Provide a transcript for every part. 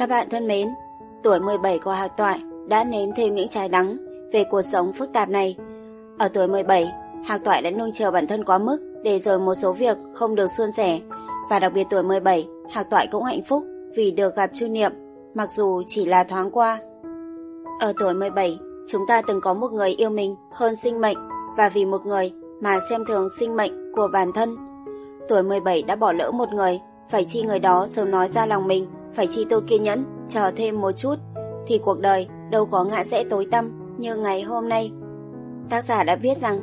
Các bạn thân mến, tuổi 17 của Hạc Toại đã nếm thêm những trái đắng về cuộc sống phức tạp này. Ở tuổi 17, Hạc Toại đã nuông chiều bản thân quá mức để rồi một số việc không được suôn sẻ. Và đặc biệt tuổi 17, Hạc Toại cũng hạnh phúc vì được gặp Chu Niệm, mặc dù chỉ là thoáng qua. Ở tuổi 17, chúng ta từng có một người yêu mình hơn sinh mệnh và vì một người mà xem thường sinh mệnh của bản thân. Tuổi 17 đã bỏ lỡ một người, phải chi người đó sớm nói ra lòng mình, phải chi tôi kiên nhẫn, chờ thêm một chút, thì cuộc đời đâu có ngã rẽ tối tăm như ngày hôm nay. Tác giả đã viết rằng,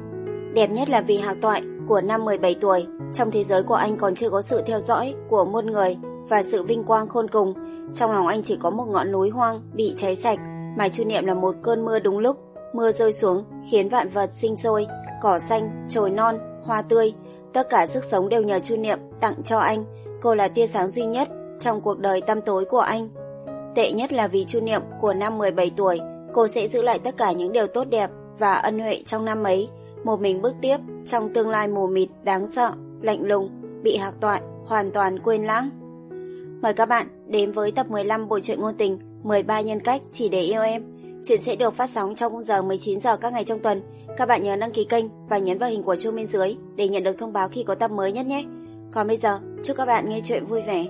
đẹp nhất là vì hạc toại của năm 17 tuổi, trong thế giới của anh còn chưa có sự theo dõi của muôn người và sự vinh quang khôn cùng. Trong lòng anh chỉ có một ngọn núi hoang bị cháy sạch, mà chu niệm là một cơn mưa đúng lúc. Mưa rơi xuống khiến vạn vật sinh sôi, cỏ xanh, trồi non, hoa tươi. Tất cả sức sống đều nhờ chu niệm tặng cho anh. Cô là tia sáng duy nhất trong cuộc đời tăm tối của anh. Tệ nhất là vì chu niệm của năm 17 tuổi, cô sẽ giữ lại tất cả những điều tốt đẹp và ân huệ trong năm ấy, một mình bước tiếp trong tương lai mù mịt đáng sợ, lạnh lùng, bị hạc toại, hoàn toàn quên lãng. Mời các bạn đến với tập 15 bộ truyện ngôn tình 13 nhân cách chỉ để yêu em. Chuyện sẽ được phát sóng trong khung giờ 19 giờ các ngày trong tuần. Các bạn nhớ đăng ký kênh và nhấn vào hình của chuông bên dưới để nhận được thông báo khi có tập mới nhất nhé. Còn bây giờ, chúc các bạn nghe chuyện vui vẻ.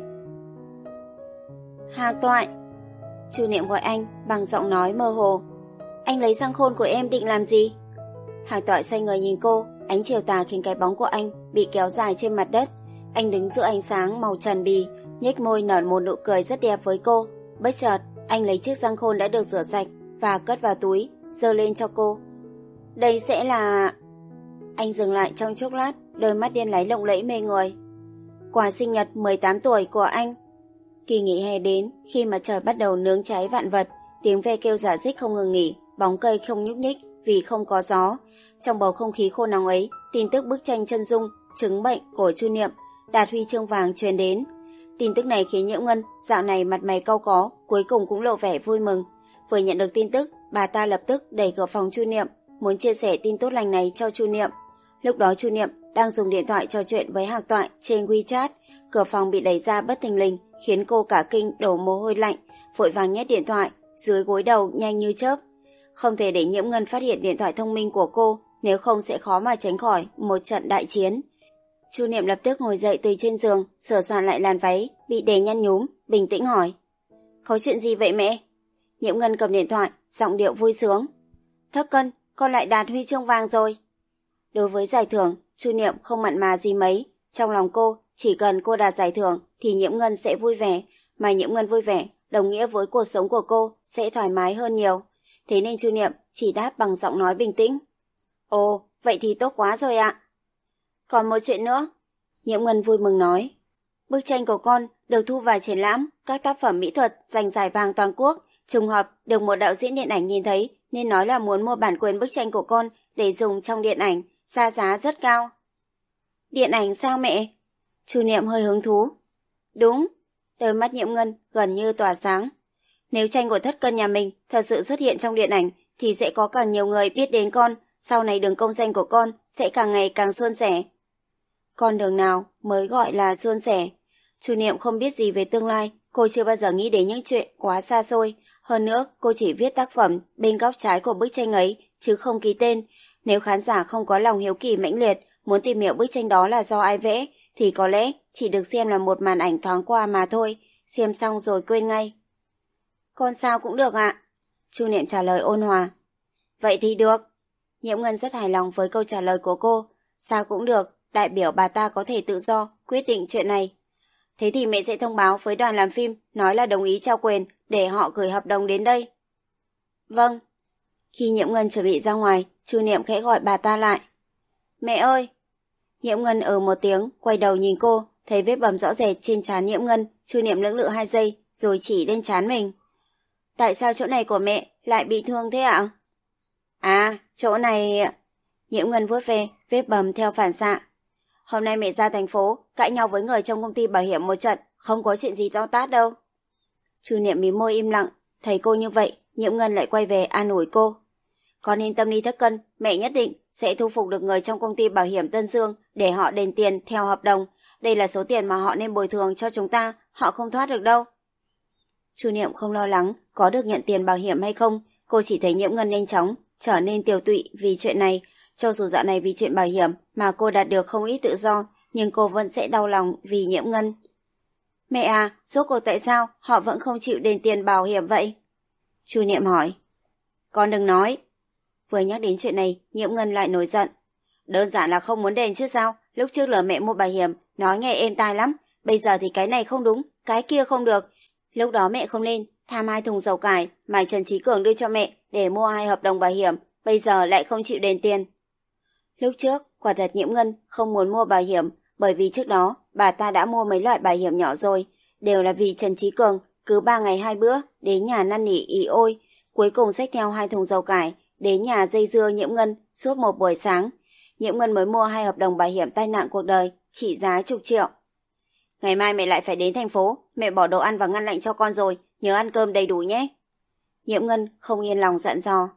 Hạc toại Chu niệm gọi anh bằng giọng nói mơ hồ. Anh lấy răng khôn của em định làm gì? Hạc toại xoay người nhìn cô, ánh chiều tà khiến cái bóng của anh bị kéo dài trên mặt đất. Anh đứng giữa ánh sáng màu trần bì, nhếch môi nở một nụ cười rất đẹp với cô. Bất chợt, anh lấy chiếc răng khôn đã được rửa sạch và cất vào túi, giơ lên cho cô. Đây sẽ là... Anh dừng lại trong chốc lát, đôi mắt đen láy lộng lẫy mê người. Quà sinh nhật 18 tuổi của anh. Kỳ nghỉ hè đến, khi mà trời bắt đầu nướng cháy vạn vật, tiếng ve kêu giả dích không ngừng nghỉ, bóng cây không nhúc nhích vì không có gió. Trong bầu không khí khô nóng ấy, tin tức bức tranh chân dung, chứng bệnh của Chu Niệm, đạt huy chương vàng truyền đến. Tin tức này khiến Nhiễu Ngân dạo này mặt mày cau có, cuối cùng cũng lộ vẻ vui mừng. Vừa nhận được tin tức, bà ta lập tức đẩy cửa phòng Chu Niệm, muốn chia sẻ tin tốt lành này cho Chu Niệm. Lúc đó Chu Niệm đang dùng điện thoại trò chuyện với Hạc Toại trên WeChat, cửa phòng bị đẩy ra bất thình lình, khiến cô cả kinh đổ mồ hôi lạnh, vội vàng nhét điện thoại dưới gối đầu nhanh như chớp. Không thể để Nhiễm Ngân phát hiện điện thoại thông minh của cô, nếu không sẽ khó mà tránh khỏi một trận đại chiến. Chu Niệm lập tức ngồi dậy từ trên giường, sửa soạn lại làn váy, bị đè nhăn nhúm, bình tĩnh hỏi. Có chuyện gì vậy mẹ? Nhiễm Ngân cầm điện thoại, giọng điệu vui sướng. Thất cân, con lại đạt huy chương vàng rồi. Đối với giải thưởng, Chu Niệm không mặn mà gì mấy. Trong lòng cô, chỉ cần cô đạt giải thưởng thì Nhiễm Ngân sẽ vui vẻ, mà Nhiễm Ngân vui vẻ đồng nghĩa với cuộc sống của cô sẽ thoải mái hơn nhiều. Thế nên Chu Niệm chỉ đáp bằng giọng nói bình tĩnh. Ồ, vậy thì tốt quá rồi ạ. Còn một chuyện nữa. Nhiễm Ngân vui mừng nói. Bức tranh của con được thu vào triển lãm các tác phẩm mỹ thuật giành giải vàng toàn quốc. Trùng hợp được một đạo diễn điện ảnh nhìn thấy nên nói là muốn mua bản quyền bức tranh của con để dùng trong điện ảnh, ra giá rất cao. Điện ảnh sao mẹ? Chu Niệm hơi hứng thú. Đúng, đôi mắt nhiễm ngân gần như tỏa sáng. Nếu tranh của thất cân nhà mình thật sự xuất hiện trong điện ảnh thì sẽ có càng nhiều người biết đến con, sau này đường công danh của con sẽ càng ngày càng suôn sẻ. Con đường nào mới gọi là suôn sẻ? Chu Niệm không biết gì về tương lai, cô chưa bao giờ nghĩ đến những chuyện quá xa xôi. Hơn nữa, cô chỉ viết tác phẩm bên góc trái của bức tranh ấy, chứ không ký tên. Nếu khán giả không có lòng hiếu kỳ mãnh liệt, muốn tìm hiểu bức tranh đó là do ai vẽ, thì có lẽ chỉ được xem là một màn ảnh thoáng qua mà thôi, xem xong rồi quên ngay. Con sao cũng được ạ. Chu Niệm trả lời ôn hòa. Vậy thì được. Nhiễm Ngân rất hài lòng với câu trả lời của cô. Sao cũng được, đại biểu bà ta có thể tự do quyết định chuyện này. Thế thì mẹ sẽ thông báo với đoàn làm phim, nói là đồng ý trao quyền để họ gửi hợp đồng đến đây. Vâng. Khi Nhiễm Ngân chuẩn bị ra ngoài, Chu Niệm khẽ gọi bà ta lại. Mẹ ơi! Nhiễm Ngân ở ừ một tiếng, quay đầu nhìn cô, thấy vết bầm rõ rệt trên trán Nhiễm Ngân, Chu Niệm lưỡng lự hai giây, rồi chỉ lên trán mình. Tại sao chỗ này của mẹ lại bị thương thế ạ? À, chỗ này... Nhiễm Ngân vuốt về, vết bầm theo phản xạ. Hôm nay mẹ ra thành phố, cãi nhau với người trong công ty bảo hiểm một trận, không có chuyện gì to tát đâu. Chu Niệm mím môi im lặng, thấy cô như vậy, Nhiễm Ngân lại quay về an ủi cô. Con yên tâm đi thất cân, mẹ nhất định sẽ thu phục được người trong công ty bảo hiểm Tân Dương để họ đền tiền theo hợp đồng. Đây là số tiền mà họ nên bồi thường cho chúng ta, họ không thoát được đâu. Chu Niệm không lo lắng có được nhận tiền bảo hiểm hay không, cô chỉ thấy Nhiễm Ngân nhanh chóng trở nên tiêu tụy vì chuyện này. Cho dù dạo này vì chuyện bảo hiểm mà cô đạt được không ít tự do, nhưng cô vẫn sẽ đau lòng vì Nhiễm Ngân. Mẹ à, số cuộc tại sao họ vẫn không chịu đền tiền bảo hiểm vậy? Chu Niệm hỏi. Con đừng nói. Vừa nhắc đến chuyện này, Nhiễm Ngân lại nổi giận. Đơn giản là không muốn đền chứ sao, lúc trước lỡ mẹ mua bảo hiểm, nói nghe êm tai lắm, bây giờ thì cái này không đúng, cái kia không được. Lúc đó mẹ không lên, tham hai thùng dầu cải mà Trần Trí Cường đưa cho mẹ để mua hai hợp đồng bảo hiểm, bây giờ lại không chịu đền tiền. Lúc trước, quả thật Nhiễm Ngân không muốn mua bảo hiểm, bởi vì trước đó bà ta đã mua mấy loại bảo hiểm nhỏ rồi, đều là vì Trần Trí Cường cứ ba ngày hai bữa đến nhà năn nỉ ý ôi, cuối cùng xách theo hai thùng dầu cải đến nhà dây dưa Nhiễm Ngân suốt một buổi sáng. Nhiễm Ngân mới mua hai hợp đồng bảo hiểm tai nạn cuộc đời, trị giá chục triệu. Ngày mai mẹ lại phải đến thành phố, mẹ bỏ đồ ăn và ngăn lạnh cho con rồi, nhớ ăn cơm đầy đủ nhé. Nhiễm Ngân không yên lòng dặn dò.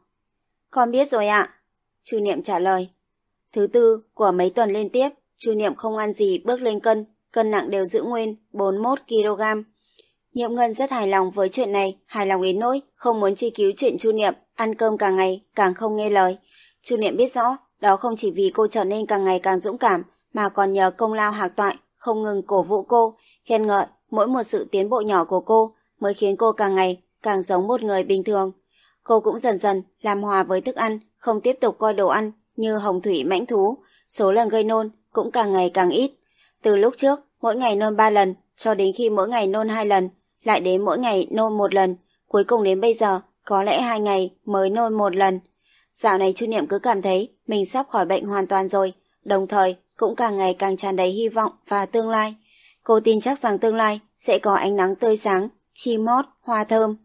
Con biết rồi ạ. Chu Niệm trả lời. Thứ tư của mấy tuần liên tiếp, Chu Niệm không ăn gì bước lên cân, cân nặng đều giữ nguyên 41 kg. Nhiệm Ngân rất hài lòng với chuyện này, hài lòng đến nỗi không muốn truy cứu chuyện Chu Niệm ăn cơm càng ngày càng không nghe lời. Chu Niệm biết rõ, đó không chỉ vì cô trở nên càng ngày càng dũng cảm, mà còn nhờ công lao hạc toại không ngừng cổ vũ cô, khen ngợi mỗi một sự tiến bộ nhỏ của cô mới khiến cô càng ngày càng giống một người bình thường. Cô cũng dần dần làm hòa với thức ăn, không tiếp tục coi đồ ăn như hồng thủy mãnh thú, số lần gây nôn cũng càng ngày càng ít. Từ lúc trước, mỗi ngày nôn 3 lần, cho đến khi mỗi ngày nôn 2 lần, lại đến mỗi ngày nôn một lần, cuối cùng đến bây giờ, có lẽ hai ngày mới nôn một lần. Dạo này Chu Niệm cứ cảm thấy mình sắp khỏi bệnh hoàn toàn rồi, đồng thời cũng càng ngày càng tràn đầy hy vọng và tương lai. Cô tin chắc rằng tương lai sẽ có ánh nắng tươi sáng, chi mót, hoa thơm.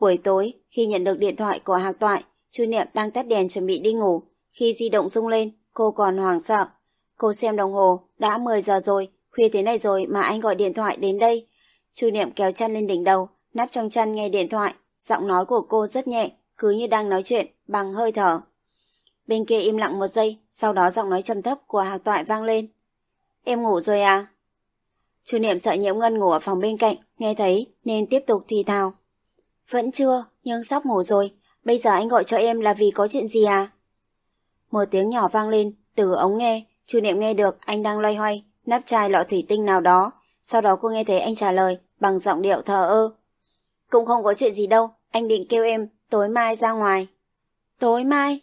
Buổi tối, khi nhận được điện thoại của Hạc Toại, Chu Niệm đang tắt đèn chuẩn bị đi ngủ. Khi di động rung lên, cô còn hoảng sợ. Cô xem đồng hồ, đã 10 giờ rồi, khuya thế này rồi mà anh gọi điện thoại đến đây. Chu Niệm kéo chăn lên đỉnh đầu, nắp trong chăn nghe điện thoại, giọng nói của cô rất nhẹ, cứ như đang nói chuyện, bằng hơi thở. Bên kia im lặng một giây, sau đó giọng nói trầm thấp của Hạc Toại vang lên. Em ngủ rồi à? Chu Niệm sợ Nhiễm Ngân ngủ ở phòng bên cạnh, nghe thấy nên tiếp tục thì thào. Vẫn chưa, nhưng sắp ngủ rồi. Bây giờ anh gọi cho em là vì có chuyện gì à? Một tiếng nhỏ vang lên, từ ống nghe, Chu Niệm nghe được anh đang loay hoay, nắp chai lọ thủy tinh nào đó. Sau đó cô nghe thấy anh trả lời bằng giọng điệu thờ ơ. Cũng không có chuyện gì đâu, anh định kêu em tối mai ra ngoài. Tối mai?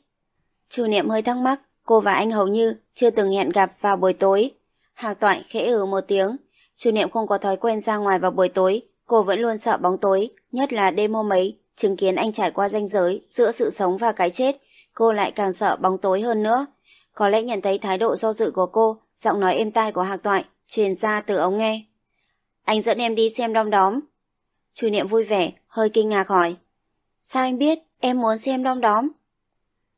Chu Niệm hơi thắc mắc, cô và anh hầu như chưa từng hẹn gặp vào buổi tối. Hạc Toại khẽ ừ một tiếng. Chu Niệm không có thói quen ra ngoài vào buổi tối, cô vẫn luôn sợ bóng tối, nhất là đêm hôm ấy, chứng kiến anh trải qua ranh giới giữa sự sống và cái chết, cô lại càng sợ bóng tối hơn nữa. Có lẽ nhận thấy thái độ do dự của cô, giọng nói êm tai của Hạc Toại truyền ra từ ống nghe. Anh dẫn em đi xem đom đóm. Chu Niệm vui vẻ, hơi kinh ngạc hỏi. Sao anh biết em muốn xem đom đóm?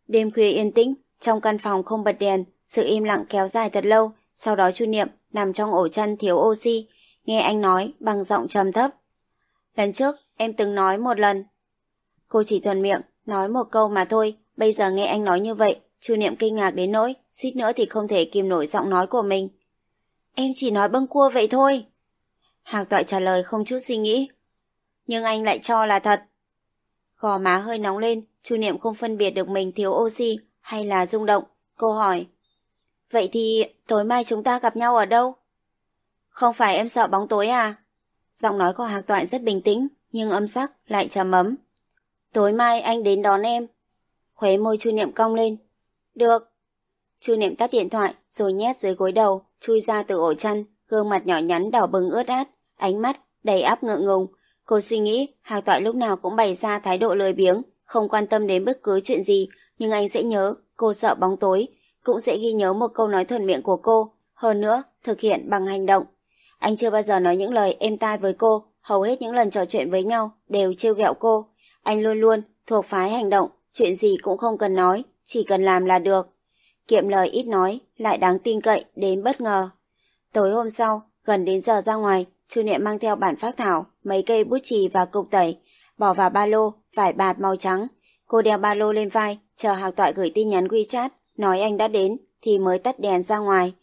Đêm khuya yên tĩnh, trong căn phòng không bật đèn, sự im lặng kéo dài thật lâu, sau đó Chu Niệm nằm trong ổ chăn thiếu oxy, nghe anh nói bằng giọng trầm thấp. Lần trước, em từng nói một lần. Cô chỉ thuần miệng, nói một câu mà thôi, bây giờ nghe anh nói như vậy, Chu Niệm kinh ngạc đến nỗi, suýt nữa thì không thể kìm nổi giọng nói của mình. Em chỉ nói bâng cua vậy thôi. Hạc toại trả lời không chút suy nghĩ. Nhưng anh lại cho là thật. Gò má hơi nóng lên, Chu Niệm không phân biệt được mình thiếu oxy hay là rung động. Cô hỏi. Vậy thì tối mai chúng ta gặp nhau ở đâu? Không phải em sợ bóng tối à? Giọng nói của Hạc Toại rất bình tĩnh, nhưng âm sắc lại trầm ấm. Tối mai anh đến đón em. Khuế môi Chu Niệm cong lên. Được. Chu Niệm tắt điện thoại, rồi nhét dưới gối đầu, chui ra từ ổ chăn, gương mặt nhỏ nhắn đỏ bừng ướt át, ánh mắt đầy áp ngượng ngùng. Cô suy nghĩ Hạc Toại lúc nào cũng bày ra thái độ lười biếng, không quan tâm đến bất cứ chuyện gì, nhưng anh sẽ nhớ cô sợ bóng tối, cũng sẽ ghi nhớ một câu nói thuần miệng của cô, hơn nữa thực hiện bằng hành động. Anh chưa bao giờ nói những lời êm tai với cô, hầu hết những lần trò chuyện với nhau đều trêu ghẹo cô. Anh luôn luôn thuộc phái hành động, chuyện gì cũng không cần nói, chỉ cần làm là được. Kiệm lời ít nói, lại đáng tin cậy đến bất ngờ. Tối hôm sau, gần đến giờ ra ngoài, Chu Niệm mang theo bản phác thảo, mấy cây bút chì và cục tẩy, bỏ vào ba lô, vải bạt màu trắng. Cô đeo ba lô lên vai, chờ Hạc Toại gửi tin nhắn WeChat, nói anh đã đến, thì mới tắt đèn ra ngoài.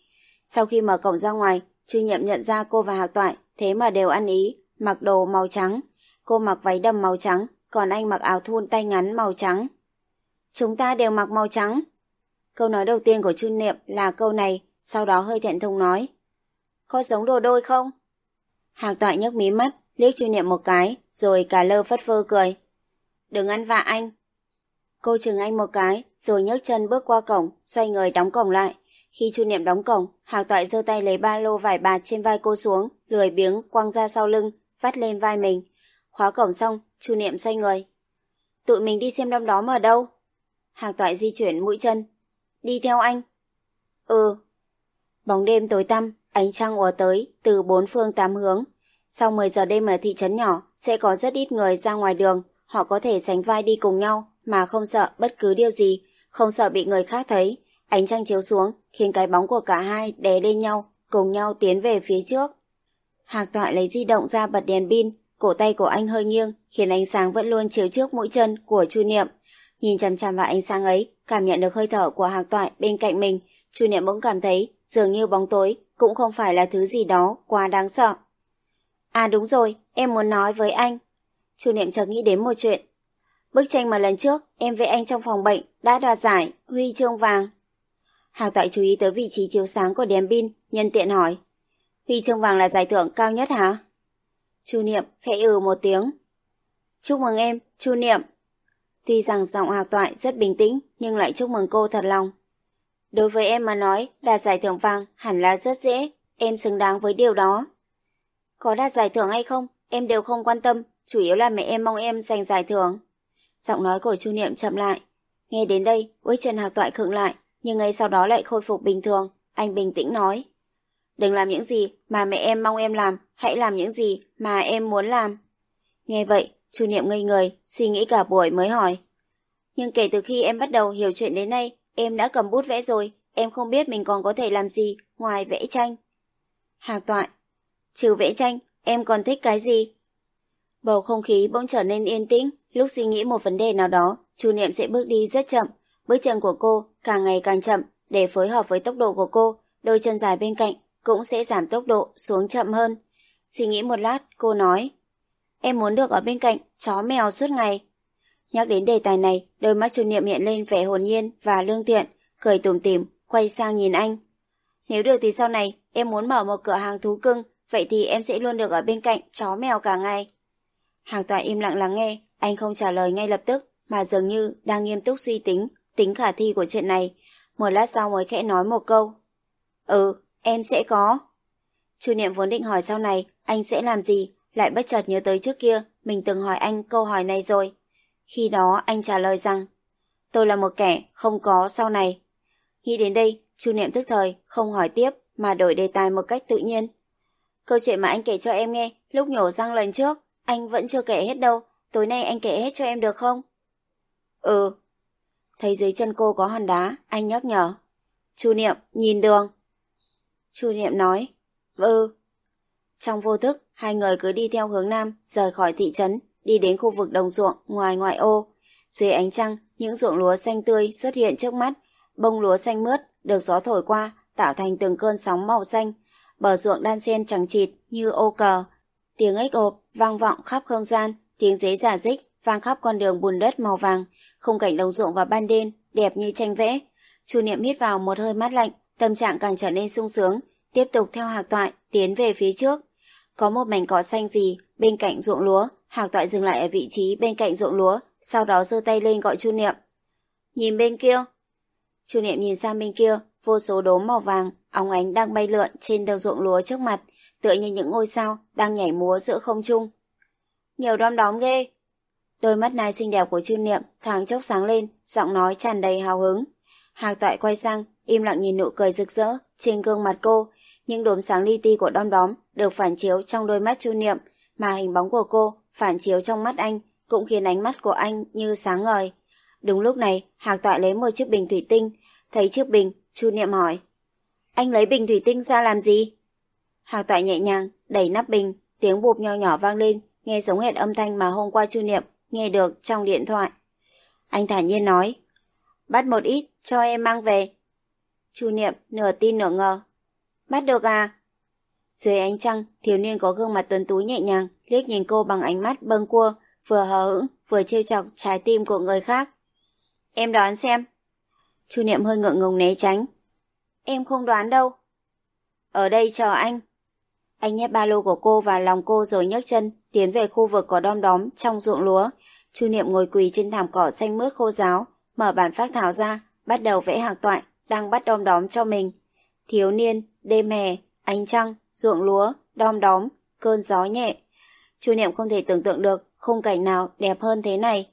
Sau khi mở cổng ra ngoài, Chu niệm nhận ra cô và Hạc Toại, thế mà đều ăn ý, mặc đồ màu trắng. Cô mặc váy đầm màu trắng, còn anh mặc áo thun tay ngắn màu trắng. Chúng ta đều mặc màu trắng. Câu nói đầu tiên của Chu Niệm là câu này, sau đó hơi thẹn thùng nói. Có giống đồ đôi không? Hạc toại nhấc mí mắt, liếc Chu Niệm một cái, rồi cả lơ phất phơ cười. Đừng ăn vạ anh. Cô chừng anh một cái, rồi nhấc chân bước qua cổng, xoay người đóng cổng lại. Khi Chu Niệm đóng cổng, Hạc toại giơ tay lấy ba lô vải bạt trên vai cô xuống, lười biếng quăng ra sau lưng, vắt lên vai mình. Khóa cổng xong, Chu Niệm xoay người. Tụi mình đi xem đom đóm ở đâu? Hạc toại di chuyển mũi chân. Đi theo anh. Ừ. Bóng đêm tối tăm, ánh trăng ùa tới từ bốn phương tám hướng. Sau 10 giờ đêm ở thị trấn nhỏ, sẽ có rất ít người ra ngoài đường. Họ có thể sánh vai đi cùng nhau mà không sợ bất cứ điều gì, không sợ bị người khác thấy. Ánh trăng chiếu xuống, khiến cái bóng của cả hai đè lên nhau, cùng nhau tiến về phía trước. Hạc toại lấy di động ra bật đèn pin, cổ tay của anh hơi nghiêng, khiến ánh sáng vẫn luôn chiếu trước mũi chân của Chu Niệm. Nhìn chằm chằm vào ánh sáng ấy, cảm nhận được hơi thở của Hạc toại bên cạnh mình, Chu Niệm bỗng cảm thấy dường như bóng tối cũng không phải là thứ gì đó quá đáng sợ. À đúng rồi, em muốn nói với anh. Chu Niệm chợt nghĩ đến một chuyện. Bức tranh mà lần trước em vẽ anh trong phòng bệnh đã đoạt giải huy chương vàng. Hạc Toại chú ý tới vị trí chiếu sáng của đèn pin, nhân tiện hỏi. Huy chương vàng là giải thưởng cao nhất hả? Chu Niệm khẽ ừ một tiếng. Chúc mừng em, Chu Niệm. Tuy rằng giọng Hạc Toại rất bình tĩnh, nhưng lại chúc mừng cô thật lòng. Đối với em mà nói, đạt giải thưởng vàng hẳn là rất dễ, em xứng đáng với điều đó. Có đạt giải thưởng hay không, em đều không quan tâm, chủ yếu là mẹ em mong em giành giải thưởng. Giọng nói của Chu Niệm chậm lại. Nghe đến đây, Uy Trần Hạc Toại khựng lại, nhưng ngay sau đó lại khôi phục bình thường. Anh bình tĩnh nói. Đừng làm những gì mà mẹ em mong em làm, hãy làm những gì mà em muốn làm. Nghe vậy, Chu Niệm ngây người, suy nghĩ cả buổi mới hỏi. Nhưng kể từ khi em bắt đầu hiểu chuyện đến nay, em đã cầm bút vẽ rồi, em không biết mình còn có thể làm gì ngoài vẽ tranh. Hạc Toại, trừ vẽ tranh, em còn thích cái gì? Bầu không khí bỗng trở nên yên tĩnh, lúc suy nghĩ một vấn đề nào đó, Chu Niệm sẽ bước đi rất chậm, bước chân của cô càng ngày càng chậm, để phối hợp với tốc độ của cô, đôi chân dài bên cạnh cũng sẽ giảm tốc độ xuống chậm hơn. Suy nghĩ một lát, cô nói, em muốn được ở bên cạnh chó mèo suốt ngày. Nhắc đến đề tài này, đôi mắt Chu Niệm hiện lên vẻ hồn nhiên và lương thiện, cười tủm tỉm, quay sang nhìn anh. Nếu được thì sau này, em muốn mở một cửa hàng thú cưng, vậy thì em sẽ luôn được ở bên cạnh chó mèo cả ngày. Hàng tòa im lặng lắng nghe, anh không trả lời ngay lập tức, mà dường như đang nghiêm túc suy tính, tính khả thi của chuyện này. Một lát sau mới khẽ nói một câu. Ừ, em sẽ có. Chu Niệm vốn định hỏi sau này anh sẽ làm gì, lại bất chợt nhớ tới trước kia mình từng hỏi anh câu hỏi này rồi. Khi đó anh trả lời rằng tôi là một kẻ không có sau này. Nghĩ đến đây, Chu Niệm tức thời không hỏi tiếp mà đổi đề tài một cách tự nhiên. Câu chuyện mà anh kể cho em nghe lúc nhổ răng lần trước, anh vẫn chưa kể hết đâu, tối nay anh kể hết cho em được không? Ừ. Thấy dưới chân cô có hòn đá, anh nhắc nhở. Chu Niệm, nhìn đường. Chu Niệm nói, ừ. Trong vô thức, hai người cứ đi theo hướng nam, rời khỏi thị trấn, đi đến khu vực đồng ruộng ngoài ngoại ô. Dưới ánh trăng, những ruộng lúa xanh tươi xuất hiện trước mắt, bông lúa xanh mướt được gió thổi qua, tạo thành từng cơn sóng màu xanh. Bờ ruộng đan xen chẳng chịt như ô cờ. Tiếng ếch ộp vang vọng khắp không gian, tiếng dế giả dích vang khắp con đường bùn đất màu vàng. Khung cảnh đồng ruộng vào ban đêm, đẹp như tranh vẽ. Chu Niệm hít vào một hơi mát lạnh, tâm trạng càng trở nên sung sướng, tiếp tục theo hạc toại, tiến về phía trước. Có một mảnh cỏ xanh gì bên cạnh ruộng lúa, hạc toại dừng lại ở vị trí bên cạnh ruộng lúa, sau đó giơ tay lên gọi Chu Niệm. Nhìn bên kia. Chu Niệm nhìn sang bên kia, vô số đốm màu vàng, óng ánh đang bay lượn trên đầu ruộng lúa trước mặt, tựa như những ngôi sao đang nhảy múa giữa không trung. Nhiều đom đóm ghê. Đôi mắt nai xinh đẹp của Chu Niệm thoáng chốc sáng lên, giọng nói tràn đầy hào hứng. Hạc toại quay sang, im lặng nhìn nụ cười rực rỡ trên gương mặt cô, những đốm sáng li ti của đom đóm được phản chiếu trong đôi mắt Chu Niệm, mà hình bóng của cô phản chiếu trong mắt anh cũng khiến ánh mắt của anh như sáng ngời. Đúng lúc này, Hạc Toại lấy một chiếc bình thủy tinh, thấy chiếc bình, Chu Niệm hỏi. Anh lấy bình thủy tinh ra làm gì? Hạc Toại nhẹ nhàng, đẩy nắp bình, tiếng bụp nho nhỏ vang lên, nghe giống hệt âm thanh mà hôm qua Chu Niệm nghe được trong điện thoại. Anh thản nhiên nói, bắt một ít cho em mang về. Chu Niệm nửa tin nửa ngờ. Bắt được à? Dưới ánh trăng, thiếu niên có gương mặt tuấn tú nhẹ nhàng, liếc nhìn cô bằng ánh mắt bâng cua, vừa hờ hững, vừa trêu chọc trái tim của người khác. Em đoán xem. Chu Niệm hơi ngượng ngùng né tránh. Em không đoán đâu. Ở đây chờ anh. Anh nhét ba lô của cô vào lòng cô rồi nhấc chân, tiến về khu vực có đom đóm trong ruộng lúa. Chu Niệm ngồi quỳ trên thảm cỏ xanh mướt khô ráo, mở bản phát thảo ra, bắt đầu vẽ hạc toại, đang bắt đom đóm cho mình. Thiếu niên, đêm hè, ánh trăng, ruộng lúa, đom đóm, cơn gió nhẹ. Chu Niệm không thể tưởng tượng được khung cảnh nào đẹp hơn thế này.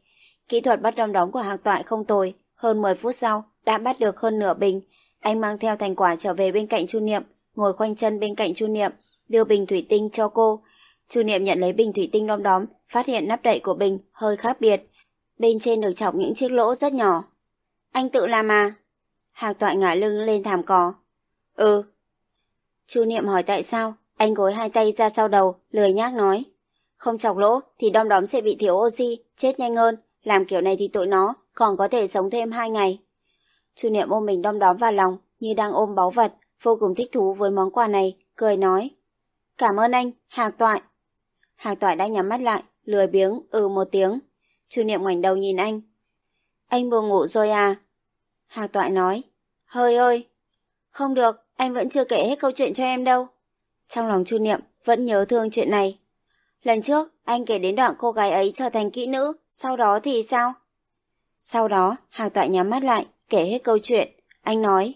Kỹ thuật bắt đom đóm của hạc toại không tồi, hơn 10 phút sau đã bắt được hơn nửa bình. Anh mang theo thành quả trở về bên cạnh Chu Niệm, ngồi khoanh chân bên cạnh Chu Niệm, đưa bình thủy tinh cho cô. Chu Niệm nhận lấy bình thủy tinh đom đóm, phát hiện nắp đậy của bình hơi khác biệt. Bên trên được chọc những chiếc lỗ rất nhỏ. Anh tự làm à? Hạc toại ngả lưng lên thảm cỏ. Ừ. Chu Niệm hỏi tại sao, anh gối hai tay ra sau đầu, lười nhác nói. Không chọc lỗ thì đom đóm sẽ bị thiếu oxy, chết nhanh hơn. Làm kiểu này thì tụi nó còn có thể sống thêm hai ngày. Chu Niệm ôm mình đom đóm vào lòng như đang ôm báu vật, vô cùng thích thú với món quà này, cười nói. Cảm ơn anh, Hạc Toại. Hạc Toại đã nhắm mắt lại, lười biếng, ừ một tiếng. Chu Niệm ngoảnh đầu nhìn anh. Anh buồn ngủ rồi à? Hạc Toại nói. Hơi ơi. Không được, anh vẫn chưa kể hết câu chuyện cho em đâu. Trong lòng Chu Niệm vẫn nhớ thương chuyện này. Lần trước, anh kể đến đoạn cô gái ấy trở thành kỹ nữ, sau đó thì sao? Sau đó, Hạc Toại nhắm mắt lại, kể hết câu chuyện. Anh nói,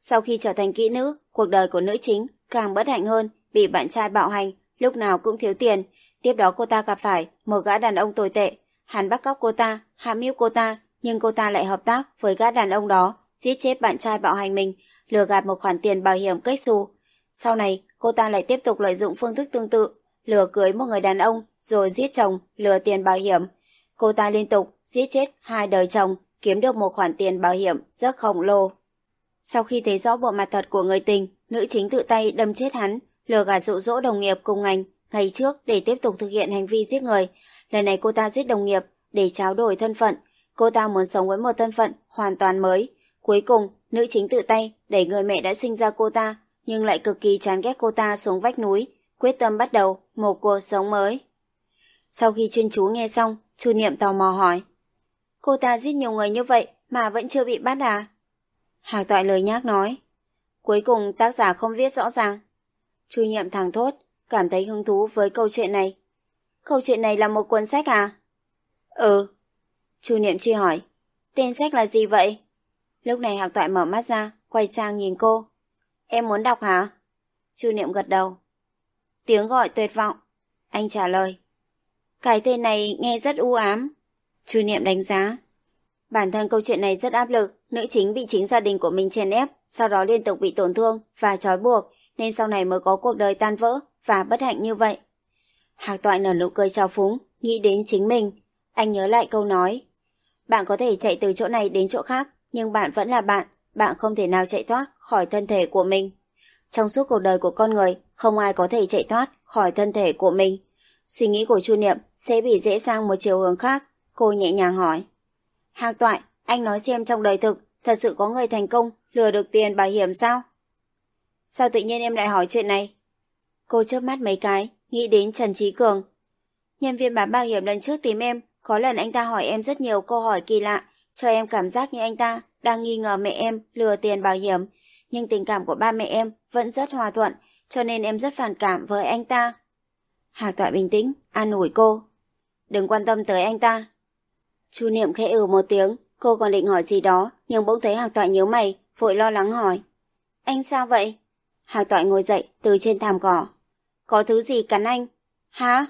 sau khi trở thành kỹ nữ, cuộc đời của nữ chính càng bất hạnh hơn, bị bạn trai bạo hành, lúc nào cũng thiếu tiền. Tiếp đó cô ta gặp phải một gã đàn ông tồi tệ. Hắn bắt cóc cô ta, hạ hiếp cô ta, nhưng cô ta lại hợp tác với gã đàn ông đó, giết chết bạn trai bạo hành mình, lừa gạt một khoản tiền bảo hiểm cách xù. Sau này, cô ta lại tiếp tục lợi dụng phương thức tương tự, lừa cưới một người đàn ông, rồi giết chồng, lừa tiền bảo hiểm. Cô ta liên tục giết chết hai đời chồng, kiếm được một khoản tiền bảo hiểm rất khổng lồ. Sau khi thấy rõ bộ mặt thật của người tình, nữ chính tự tay đâm chết hắn, lừa gạt dụ dỗ đồng nghiệp cùng ngành ngày trước để tiếp tục thực hiện hành vi giết người. Lần này cô ta giết đồng nghiệp để tráo đổi thân phận. Cô ta muốn sống với một thân phận hoàn toàn mới. Cuối cùng, nữ chính tự tay đẩy người mẹ đã sinh ra cô ta, nhưng lại cực kỳ chán ghét cô ta xuống vách núi, quyết tâm bắt đầu một cuộc sống mới. Sau khi chuyên chú nghe xong, Chu Niệm tò mò hỏi. Cô ta giết nhiều người như vậy mà vẫn chưa bị bắt à? Hạc toại lời nhác nói. Cuối cùng tác giả không viết rõ ràng. Chu Niệm thẳng thốt, cảm thấy hứng thú với câu chuyện này. Câu chuyện này là một cuốn sách à? Ừ. Chu Niệm truy hỏi. Tên sách là gì vậy? Lúc này Hạc toại mở mắt ra, quay sang nhìn cô. Em muốn đọc hả? Chu Niệm gật đầu. Tiếng gọi tuyệt vọng. Anh trả lời. Cái tên này nghe rất u ám. Chu Niệm đánh giá. Bản thân câu chuyện này rất áp lực, nữ chính bị chính gia đình của mình chèn ép, sau đó liên tục bị tổn thương và trói buộc, nên sau này mới có cuộc đời tan vỡ và bất hạnh như vậy. Hạc toại nở nụ cười trào phúng, nghĩ đến chính mình. Anh nhớ lại câu nói. Bạn có thể chạy từ chỗ này đến chỗ khác, nhưng bạn vẫn là bạn, bạn không thể nào chạy thoát khỏi thân thể của mình. Trong suốt cuộc đời của con người, không ai có thể chạy thoát khỏi thân thể của mình. Suy nghĩ của Chu Niệm sẽ bị dễ sang một chiều hướng khác. Cô nhẹ nhàng hỏi. Hạc toại, anh nói xem trong đời thực, thật sự có người thành công lừa được tiền bảo hiểm sao? Sao tự nhiên em lại hỏi chuyện này? Cô chớp mắt mấy cái, nghĩ đến Trần Trí Cường. Nhân viên bán bảo hiểm lần trước tìm em, có lần anh ta hỏi em rất nhiều câu hỏi kỳ lạ, cho em cảm giác như anh ta đang nghi ngờ mẹ em lừa tiền bảo hiểm, nhưng tình cảm của ba mẹ em vẫn rất hòa thuận, cho nên em rất phản cảm với anh ta. Hà Toại bình tĩnh, an ủi cô. Đừng quan tâm tới anh ta. Chu Niệm khẽ ừ một tiếng, cô còn định hỏi gì đó, nhưng bỗng thấy Hạc Toại nhớ mày, vội lo lắng hỏi. Anh sao vậy? Hạc Toại ngồi dậy từ trên thảm cỏ. Có thứ gì cắn anh? Hả?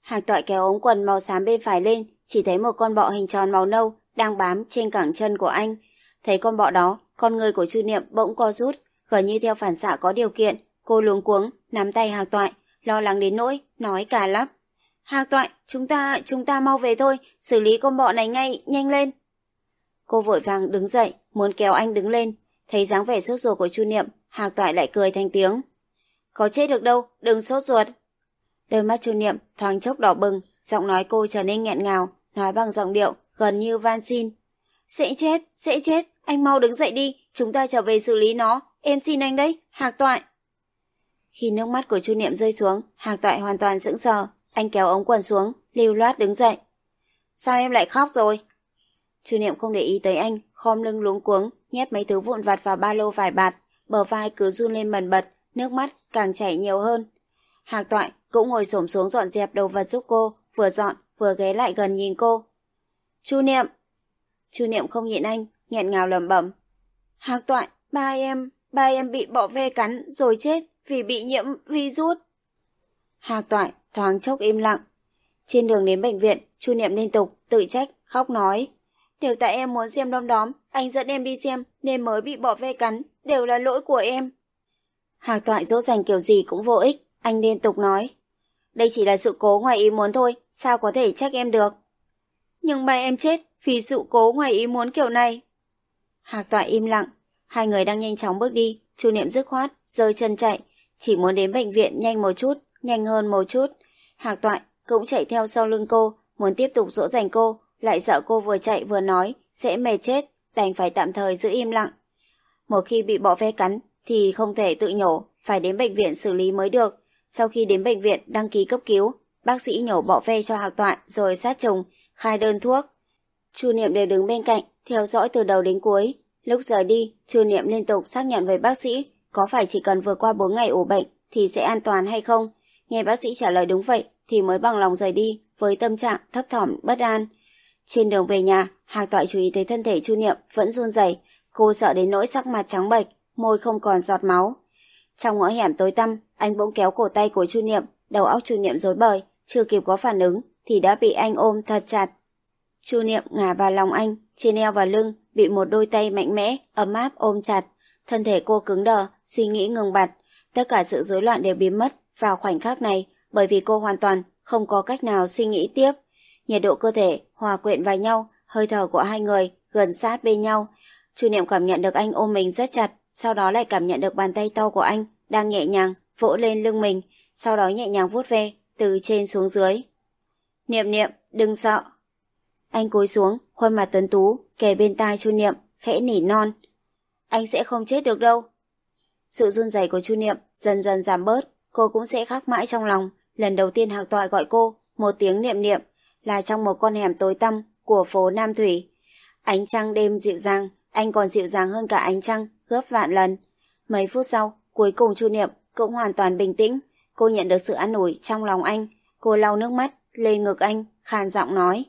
Hạc Toại kéo ống quần màu xám bên phải lên, chỉ thấy một con bọ hình tròn màu nâu đang bám trên cẳng chân của anh. Thấy con bọ đó, con người của Chu Niệm bỗng co rút, gần như theo phản xạ có điều kiện, cô luống cuống, nắm tay Hạc Toại, lo lắng đến nỗi, nói cả lắp. Hạc Toại, chúng ta, chúng ta mau về thôi, xử lý con bọ này ngay, nhanh lên. Cô vội vàng đứng dậy, muốn kéo anh đứng lên, thấy dáng vẻ sốt ruột của Chu Niệm, Hạc Toại lại cười thành tiếng. Có chết được đâu, đừng sốt ruột. Đôi mắt Chu Niệm thoáng chốc đỏ bừng, giọng nói cô trở nên nghẹn ngào, nói bằng giọng điệu gần như van xin. Sẽ chết, sẽ chết, anh mau đứng dậy đi, chúng ta trở về xử lý nó, em xin anh đấy, Hạc Toại. Khi nước mắt của Chu Niệm rơi xuống, Hạc Toại hoàn toàn sững sờ. Anh kéo ống quần xuống, lưu loát đứng dậy. Sao em lại khóc rồi? Chu Niệm không để ý tới anh, khom lưng luống cuống, nhét mấy thứ vụn vặt vào ba lô vải bạt, bờ vai cứ run lên bần bật, nước mắt càng chảy nhiều hơn. Hạc Toại cũng ngồi xổm xuống dọn dẹp đồ vật giúp cô, vừa dọn vừa ghé lại gần nhìn cô. Chu Niệm. Chu Niệm không nhịn anh, nghẹn ngào lẩm bẩm. Hạc Toại, ba em, ba em bị bọ ve cắn rồi chết vì bị nhiễm virus. Hạc Toại thoáng chốc im lặng. Trên đường đến bệnh viện, Chu Niệm liên tục tự trách, khóc nói. Đều tại em muốn xem đom đóm, anh dẫn em đi xem nên mới bị bỏ ve cắn, đều là lỗi của em. Hạc Toại dỗ dành kiểu gì cũng vô ích, anh liên tục nói. Đây chỉ là sự cố ngoài ý muốn thôi, sao có thể trách em được. Nhưng may em chết vì sự cố ngoài ý muốn kiểu này. Hạc Toại im lặng, hai người đang nhanh chóng bước đi, Chu Niệm dứt khoát, rơi chân chạy, chỉ muốn đến bệnh viện nhanh một chút, nhanh hơn một chút. Hạc Toại cũng chạy theo sau lưng cô, muốn tiếp tục dỗ dành cô, lại sợ cô vừa chạy vừa nói, sẽ mệt chết, đành phải tạm thời giữ im lặng. Một khi bị bọ ve cắn, thì không thể tự nhổ, phải đến bệnh viện xử lý mới được. Sau khi đến bệnh viện đăng ký cấp cứu, bác sĩ nhổ bọ ve cho Hạc Toại rồi sát trùng, khai đơn thuốc. Chu Niệm đều đứng bên cạnh, theo dõi từ đầu đến cuối. Lúc rời đi, Chu Niệm liên tục xác nhận với bác sĩ có phải chỉ cần vượt qua 4 ngày ủ bệnh thì sẽ an toàn hay không. Nghe bác sĩ trả lời đúng vậy thì mới bằng lòng rời đi với tâm trạng thấp thỏm bất an. Trên đường về nhà, Hạc Toại chú ý thấy thân thể Chu Niệm vẫn run rẩy, cô sợ đến nỗi sắc mặt trắng bệch, môi không còn giọt máu. Trong ngõ hẻm tối tăm, anh bỗng kéo cổ tay của Chu Niệm, đầu óc Chu Niệm rối bời, chưa kịp có phản ứng thì đã bị anh ôm thật chặt. Chu Niệm ngả vào lòng anh, trên eo và lưng bị một đôi tay mạnh mẽ, ấm áp ôm chặt. Thân thể cô cứng đờ, suy nghĩ ngừng bặt. Tất cả sự rối loạn đều biến mất vào khoảnh khắc này bởi vì cô hoàn toàn không có cách nào suy nghĩ tiếp. Nhiệt độ cơ thể hòa quyện vào nhau, hơi thở của hai người gần sát bên nhau. Chu Niệm cảm nhận được anh ôm mình rất chặt, sau đó lại cảm nhận được bàn tay to của anh đang nhẹ nhàng vỗ lên lưng mình, sau đó nhẹ nhàng vuốt ve từ trên xuống dưới. Niệm niệm, đừng sợ. Anh cúi xuống, khuôn mặt tuấn tú, kề bên tai Chu Niệm, khẽ nỉ non. Anh sẽ không chết được đâu. Sự run rẩy của Chu Niệm dần dần giảm bớt, cô cũng sẽ khắc mãi trong lòng. Lần đầu tiên Hạc Toại gọi cô, một tiếng niệm niệm, là trong một con hẻm tối tăm của phố Nam Thủy. Ánh trăng đêm dịu dàng, anh còn dịu dàng hơn cả ánh trăng gấp vạn lần. Mấy phút sau, cuối cùng Chu Niệm cũng hoàn toàn bình tĩnh. Cô nhận được sự an ủi trong lòng anh. Cô lau nước mắt, lên ngực anh, khàn giọng nói.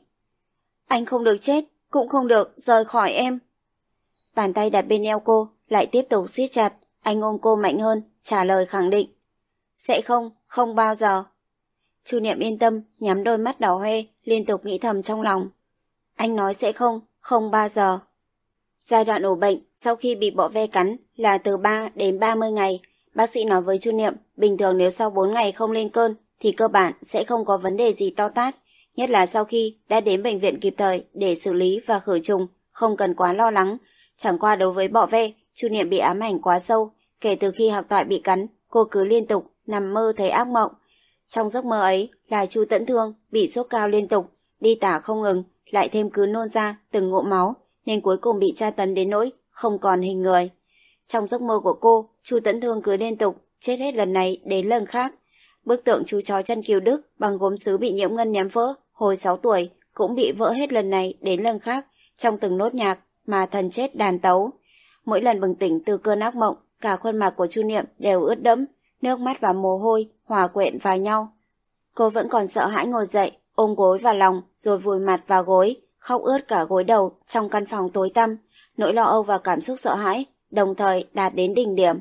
Anh không được chết, cũng không được rời khỏi em. Bàn tay đặt bên eo cô, lại tiếp tục siết chặt. Anh ôm cô mạnh hơn, trả lời khẳng định. Sẽ không, không bao giờ. Chu Niệm yên tâm, nhắm đôi mắt đỏ hoe, liên tục nghĩ thầm trong lòng. Anh nói sẽ không, không bao giờ. Giai đoạn ủ bệnh sau khi bị bọ ve cắn là từ 3 đến 30 ngày. Bác sĩ nói với Chu Niệm, bình thường nếu sau 4 ngày không lên cơn thì cơ bản sẽ không có vấn đề gì to tát. Nhất là sau khi đã đến bệnh viện kịp thời để xử lý và khử trùng, không cần quá lo lắng. Chẳng qua đối với bọ ve, Chu Niệm bị ám ảnh quá sâu. Kể từ khi học toại bị cắn, cô cứ liên tục nằm mơ thấy ác mộng. Trong giấc mơ ấy là Chu Tẫn Thương bị sốt cao liên tục, đi tả không ngừng, lại thêm cứ nôn ra từng ngụm máu, nên cuối cùng bị tra tấn đến nỗi không còn hình người. Trong giấc mơ của cô, Chu Tẫn Thương cứ liên tục chết hết lần này đến lần khác. Bức tượng chú chó chân kiều Đức bằng gốm sứ bị nhiễm ngân ném vỡ hồi 6 tuổi cũng bị vỡ hết lần này đến lần khác trong từng nốt nhạc mà thần chết đàn tấu. Mỗi lần bừng tỉnh từ cơn ác mộng, cả khuôn mặt của Chu Niệm đều ướt đẫm, nước mắt và mồ hôi hòa quyện vào nhau. Cô vẫn còn sợ hãi ngồi dậy, ôm gối vào lòng rồi vùi mặt vào gối, khóc ướt cả gối đầu trong căn phòng tối tăm. Nỗi lo âu và cảm xúc sợ hãi đồng thời đạt đến đỉnh điểm.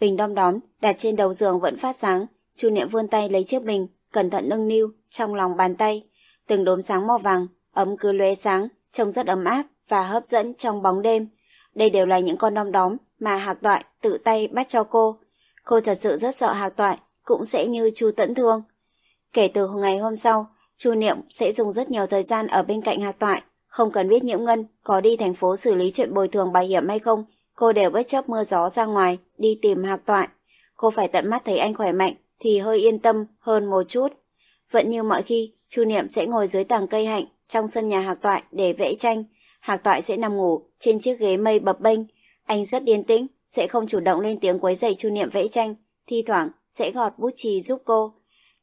Bình đom đóm đặt trên đầu giường vẫn phát sáng, Chu Niệm vươn tay lấy chiếc bình, cẩn thận nâng niu trong lòng bàn tay. Từng đốm sáng màu vàng, ấm cứ lóe sáng, trông rất ấm áp và hấp dẫn trong bóng đêm. Đây đều là những con đom đóm mà Hạc Toại tự tay bắt cho cô. Cô thật sự rất sợ Hạc Toại cũng sẽ như Chu Tẫn Thương. Kể từ ngày hôm sau, Chu Niệm sẽ dùng rất nhiều thời gian ở bên cạnh Hạc Toại, không cần biết Nhiễm Ngân có đi thành phố xử lý chuyện bồi thường bảo hiểm hay không, cô đều bất chấp mưa gió ra ngoài đi tìm Hạc Toại. Cô phải tận mắt thấy anh khỏe mạnh thì hơi yên tâm hơn một chút. Vẫn như mọi khi, Chu Niệm sẽ ngồi dưới tàng cây hạnh trong sân nhà Hạc Toại để vẽ tranh. Hạc Toại sẽ nằm ngủ trên chiếc ghế mây bập bênh. Anh rất điên tĩnh, sẽ không chủ động lên tiếng quấy rầy Chu Niệm vẽ tranh, thi thoảng sẽ gọt bút chì giúp cô.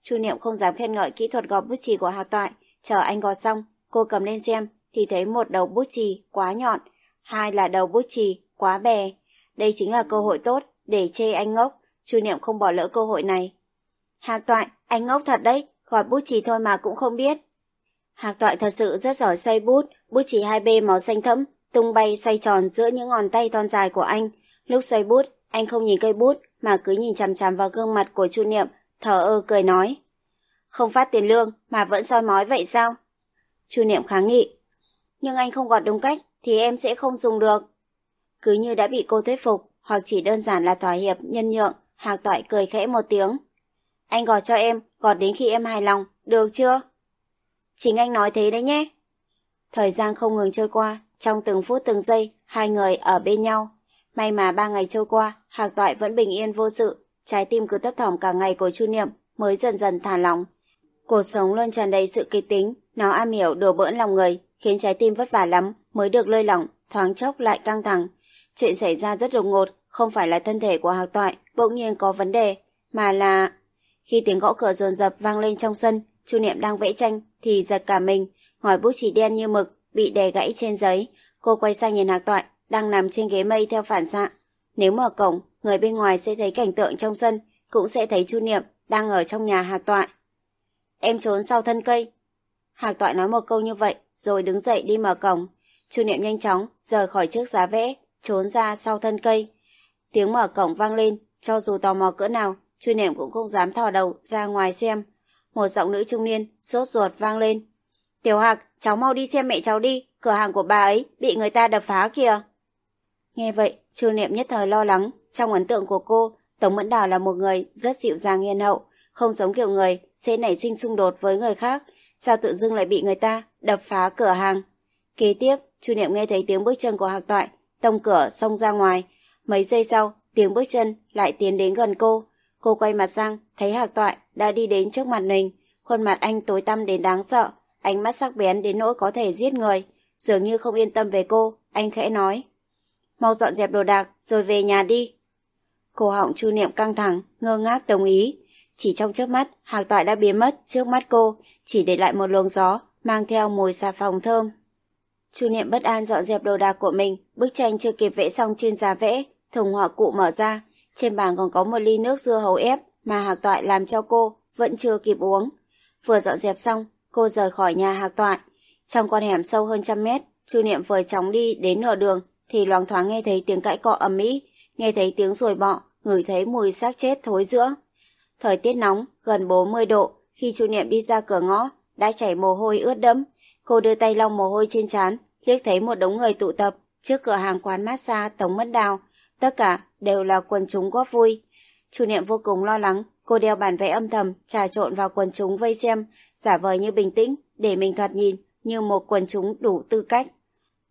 Chu Niệm không dám khen ngợi kỹ thuật gọt bút chì của Hạc Toại. Chờ anh gọt xong, cô cầm lên xem thì thấy một đầu bút chì quá nhọn, hai là đầu bút chì quá bè. Đây chính là cơ hội tốt để chê anh ngốc. Chu Niệm không bỏ lỡ cơ hội này. Hạc Toại, anh ngốc thật đấy, gọt bút chì thôi mà cũng không biết. Hạc Toại thật sự rất giỏi xoay bút, bút chì hai b màu xanh thẫm, tung bay xoay tròn giữa những ngón tay thon dài của anh. Lúc xoay bút, anh không nhìn cây bút mà cứ nhìn chằm chằm vào gương mặt của Chu Niệm, thở ơ cười nói. Không phát tiền lương mà vẫn soi mói vậy sao? Chu Niệm kháng nghị. Nhưng anh không gọt đúng cách thì em sẽ không dùng được. Cứ như đã bị cô thuyết phục hoặc chỉ đơn giản là thỏa hiệp nhân nhượng, Hạc Toại cười khẽ một tiếng. Anh gọt cho em, gọt đến khi em hài lòng, được chưa? Chính anh nói thế đấy nhé. Thời gian không ngừng trôi qua, trong từng phút từng giây, hai người ở bên nhau. May mà ba ngày trôi qua, Hạc Toại vẫn bình yên vô sự, trái tim cứ thấp thỏm cả ngày của Chu Niệm mới dần dần thả lỏng. Cuộc sống luôn tràn đầy sự kịch tính, nó am hiểu đùa bỡn lòng người, khiến trái tim vất vả lắm mới được lơi lỏng, thoáng chốc lại căng thẳng. Chuyện xảy ra rất đột ngột, không phải là thân thể của Hạc Toại bỗng nhiên có vấn đề, mà là... Khi tiếng gõ cửa dồn dập vang lên trong sân, Chu Niệm đang vẽ tranh thì giật cả mình, ngòi bút chỉ đen như mực bị đè gãy trên giấy. Cô quay sang nhìn Hạc Toại đang nằm trên ghế mây theo phản xạ. Nếu mở cổng, người bên ngoài sẽ thấy cảnh tượng trong sân, cũng sẽ thấy Chu Niệm đang ở trong nhà Hạc Toại. Em trốn sau thân cây. Hạc Toại nói một câu như vậy, rồi đứng dậy đi mở cổng. Chu Niệm nhanh chóng rời khỏi chiếc giá vẽ, trốn ra sau thân cây. Tiếng mở cổng vang lên, cho dù tò mò cỡ nào, Chu Niệm cũng không dám thò đầu ra ngoài xem. Một giọng nữ trung niên, sốt ruột vang lên. Tiểu Hạc, cháu mau đi xem mẹ cháu đi, cửa hàng của bà ấy bị người ta đập phá kìa. Nghe vậy, Chu Niệm nhất thời lo lắng. Trong ấn tượng của cô, Tống Mẫn Đào là một người rất dịu dàng hiền hậu, không giống kiểu người sẽ nảy sinh xung đột với người khác. Sao tự dưng lại bị người ta đập phá cửa hàng? Kế tiếp, Chu Niệm nghe thấy tiếng bước chân của Hạc Toại, tông cửa xông ra ngoài. Mấy giây sau, tiếng bước chân lại tiến đến gần cô. Cô quay mặt sang, thấy Hạc Toại đã đi đến trước mặt mình. Khuôn mặt anh tối tăm đến đáng sợ, ánh mắt sắc bén đến nỗi có thể giết người. Dường như không yên tâm về cô, anh khẽ nói. Mau dọn dẹp đồ đạc, rồi về nhà đi. cô họng chu niệm căng thẳng, ngơ ngác đồng ý. Chỉ trong chớp mắt, Hạc Toại đã biến mất trước mắt cô, chỉ để lại một luồng gió, mang theo mùi xà phòng thơm. Chu Niệm bất an dọn dẹp đồ đạc của mình, bức tranh chưa kịp vẽ xong trên giá vẽ, thùng họa cụ mở ra, trên bàn còn có một ly nước dưa hấu ép mà Hạc Toại làm cho cô, vẫn chưa kịp uống. Vừa dọn dẹp xong, cô rời khỏi nhà Hạc Toại. Trong con hẻm sâu hơn trăm mét, Chu Niệm vừa chóng đi đến nửa đường thì loáng thoáng nghe thấy tiếng cãi cọ ầm ĩ, nghe thấy tiếng ruồi bọ, ngửi thấy mùi xác chết thối giữa. Thời tiết nóng, gần 40 độ, khi Chu Niệm đi ra cửa ngõ, đã chảy mồ hôi ướt đẫm. Cô đưa tay lau mồ hôi trên trán, liếc thấy một đống người tụ tập trước cửa hàng quán massage Tống Mất Đào. Tất cả đều là quần chúng góp vui. chủ Niệm vô cùng lo lắng, cô đeo bản vẽ âm thầm, trà trộn vào quần chúng vây xem, giả vờ như bình tĩnh, để mình thoạt nhìn như một quần chúng đủ tư cách.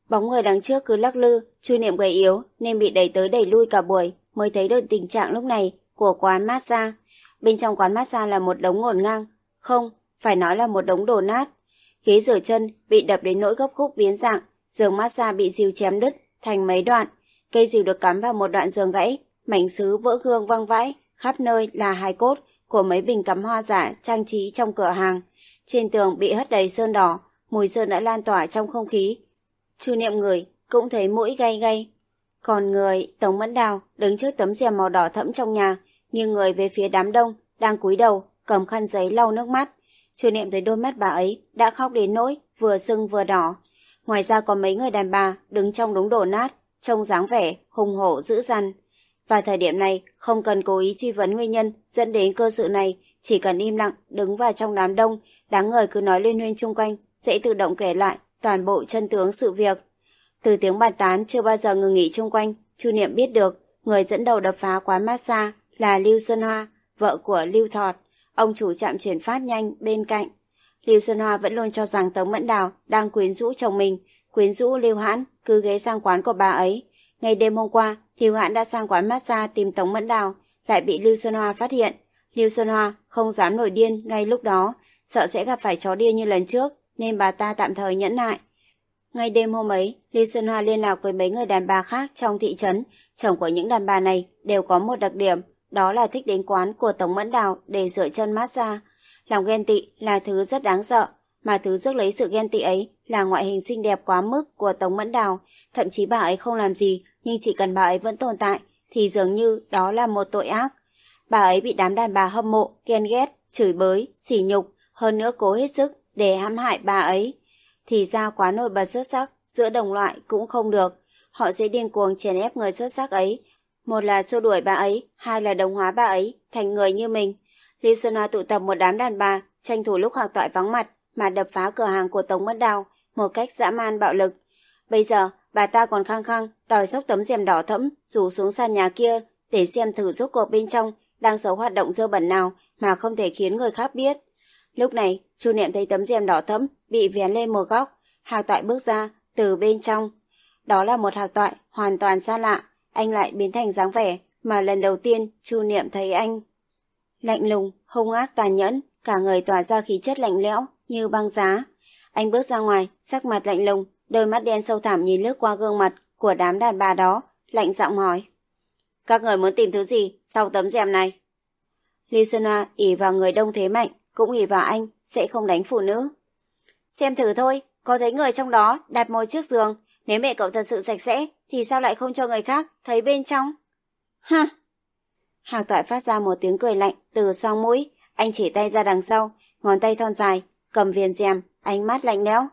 Bóng người đằng trước cứ lắc lư, Chu Niệm gầy yếu nên bị đẩy tới đẩy lui cả buổi mới thấy được tình trạng lúc này của quán massage. Bên trong quán massage là một đống ngổn ngang, không, phải nói là một đống đổ nát. Ghế rửa chân bị đập đến nỗi gấp khúc biến dạng, giường massage bị dìu chém đứt thành mấy đoạn, cây dìu được cắm vào một đoạn giường gãy, mảnh sứ vỡ gương văng vãi, khắp nơi là hài cốt của mấy bình cắm hoa giả trang trí trong cửa hàng. Trên tường bị hất đầy sơn đỏ, mùi sơn đã lan tỏa trong không khí. Chu niệm người cũng thấy mũi gay gay. Còn người, Tống Mẫn Đào, đứng trước tấm rèm màu đỏ thẫm trong nhà, nghiêng người về phía đám đông, đang cúi đầu, cầm khăn giấy lau nước mắt. Chu niệm thấy đôi mắt bà ấy đã khóc đến nỗi vừa sưng vừa đỏ. Ngoài ra có mấy người đàn bà đứng trong đống đổ nát, trông dáng vẻ hùng hổ dữ dằn. Và thời điểm này, không cần cố ý truy vấn nguyên nhân dẫn đến cơ sự này, chỉ cần im lặng đứng vào trong đám đông, đáng ngờ cứ nói lên huyên chung quanh, sẽ tự động kể lại toàn bộ chân tướng sự việc. Từ tiếng bàn tán chưa bao giờ ngừng nghỉ chung quanh, Chu Niệm biết được người dẫn đầu đập phá quán massage là Lưu Xuân Hoa, vợ của Lưu Thọt, ông chủ trạm chuyển phát nhanh bên cạnh. Lưu Xuân Hoa vẫn luôn cho rằng Tống Mẫn Đào đang quyến rũ chồng mình, quyến rũ Lưu Hãn cứ ghé sang quán của bà ấy. Ngày đêm hôm qua, Thiều Hạn đã sang quán massage tìm Tống Mẫn Đào, lại bị Lưu Xuân Hoa phát hiện. Lưu Xuân Hoa không dám nổi điên ngay lúc đó, sợ sẽ gặp phải chó điên như lần trước, nên bà ta tạm thời nhẫn nại. Ngay đêm hôm ấy, lưu Xuân Hoa liên lạc với mấy người đàn bà khác trong thị trấn. Chồng của những đàn bà này đều có một đặc điểm, đó là thích đến quán của Tống Mẫn Đào để rửa chân massage. Lòng ghen tị là thứ rất đáng sợ, mà thứ rước lấy sự ghen tị ấy là ngoại hình xinh đẹp quá mức của Tống Mẫn Đào. Thậm chí bà ấy không làm gì, nhưng chỉ cần bà ấy vẫn tồn tại, thì dường như đó là một tội ác. Bà ấy bị đám đàn bà hâm mộ, ghen ghét, chửi bới, sỉ nhục, hơn nữa cố hết sức để hãm hại bà ấy. Thì ra quá nổi bật xuất sắc, giữa đồng loại cũng không được. Họ sẽ điên cuồng chèn ép người xuất sắc ấy. Một là xua đuổi bà ấy, hai là đồng hóa bà ấy, thành người như mình. Lưu Xuân Hoa tụ tập một đám đàn bà, tranh thủ lúc học tọa vắng mặt mà đập phá cửa hàng của Tống bất Đào một cách dã man bạo lực. Bây giờ, bà ta còn khăng khăng đòi xốc tấm rèm đỏ thẫm rủ xuống sàn nhà kia để xem thử rốt cuộc bên trong đang xấu hoạt động dơ bẩn nào mà không thể khiến người khác biết. Lúc này, Chu Niệm thấy tấm rèm đỏ thẫm bị vén lên một góc, Hạc Toại bước ra từ bên trong. Đó là một Hạc Toại hoàn toàn xa lạ, anh lại biến thành dáng vẻ mà lần đầu tiên Chu Niệm thấy anh. Lạnh lùng, hung ác tàn nhẫn, cả người tỏa ra khí chất lạnh lẽo như băng giá. Anh bước ra ngoài, sắc mặt lạnh lùng, đôi mắt đen sâu thẳm nhìn lướt qua gương mặt của đám đàn bà đó, lạnh giọng hỏi. Các người muốn tìm thứ gì sau tấm rèm này? Lưu Xuân Hoa ỉ vào người đông thế mạnh, cũng ỉ vào anh, sẽ không đánh phụ nữ. Xem thử thôi, có thấy người trong đó đặt môi trước giường, nếu mẹ cậu thật sự sạch sẽ, thì sao lại không cho người khác thấy bên trong? Ha! Hạc toại phát ra một tiếng cười lạnh từ xoang mũi, anh chỉ tay ra đằng sau, ngón tay thon dài, cầm viền rèm, ánh mắt lạnh lẽo.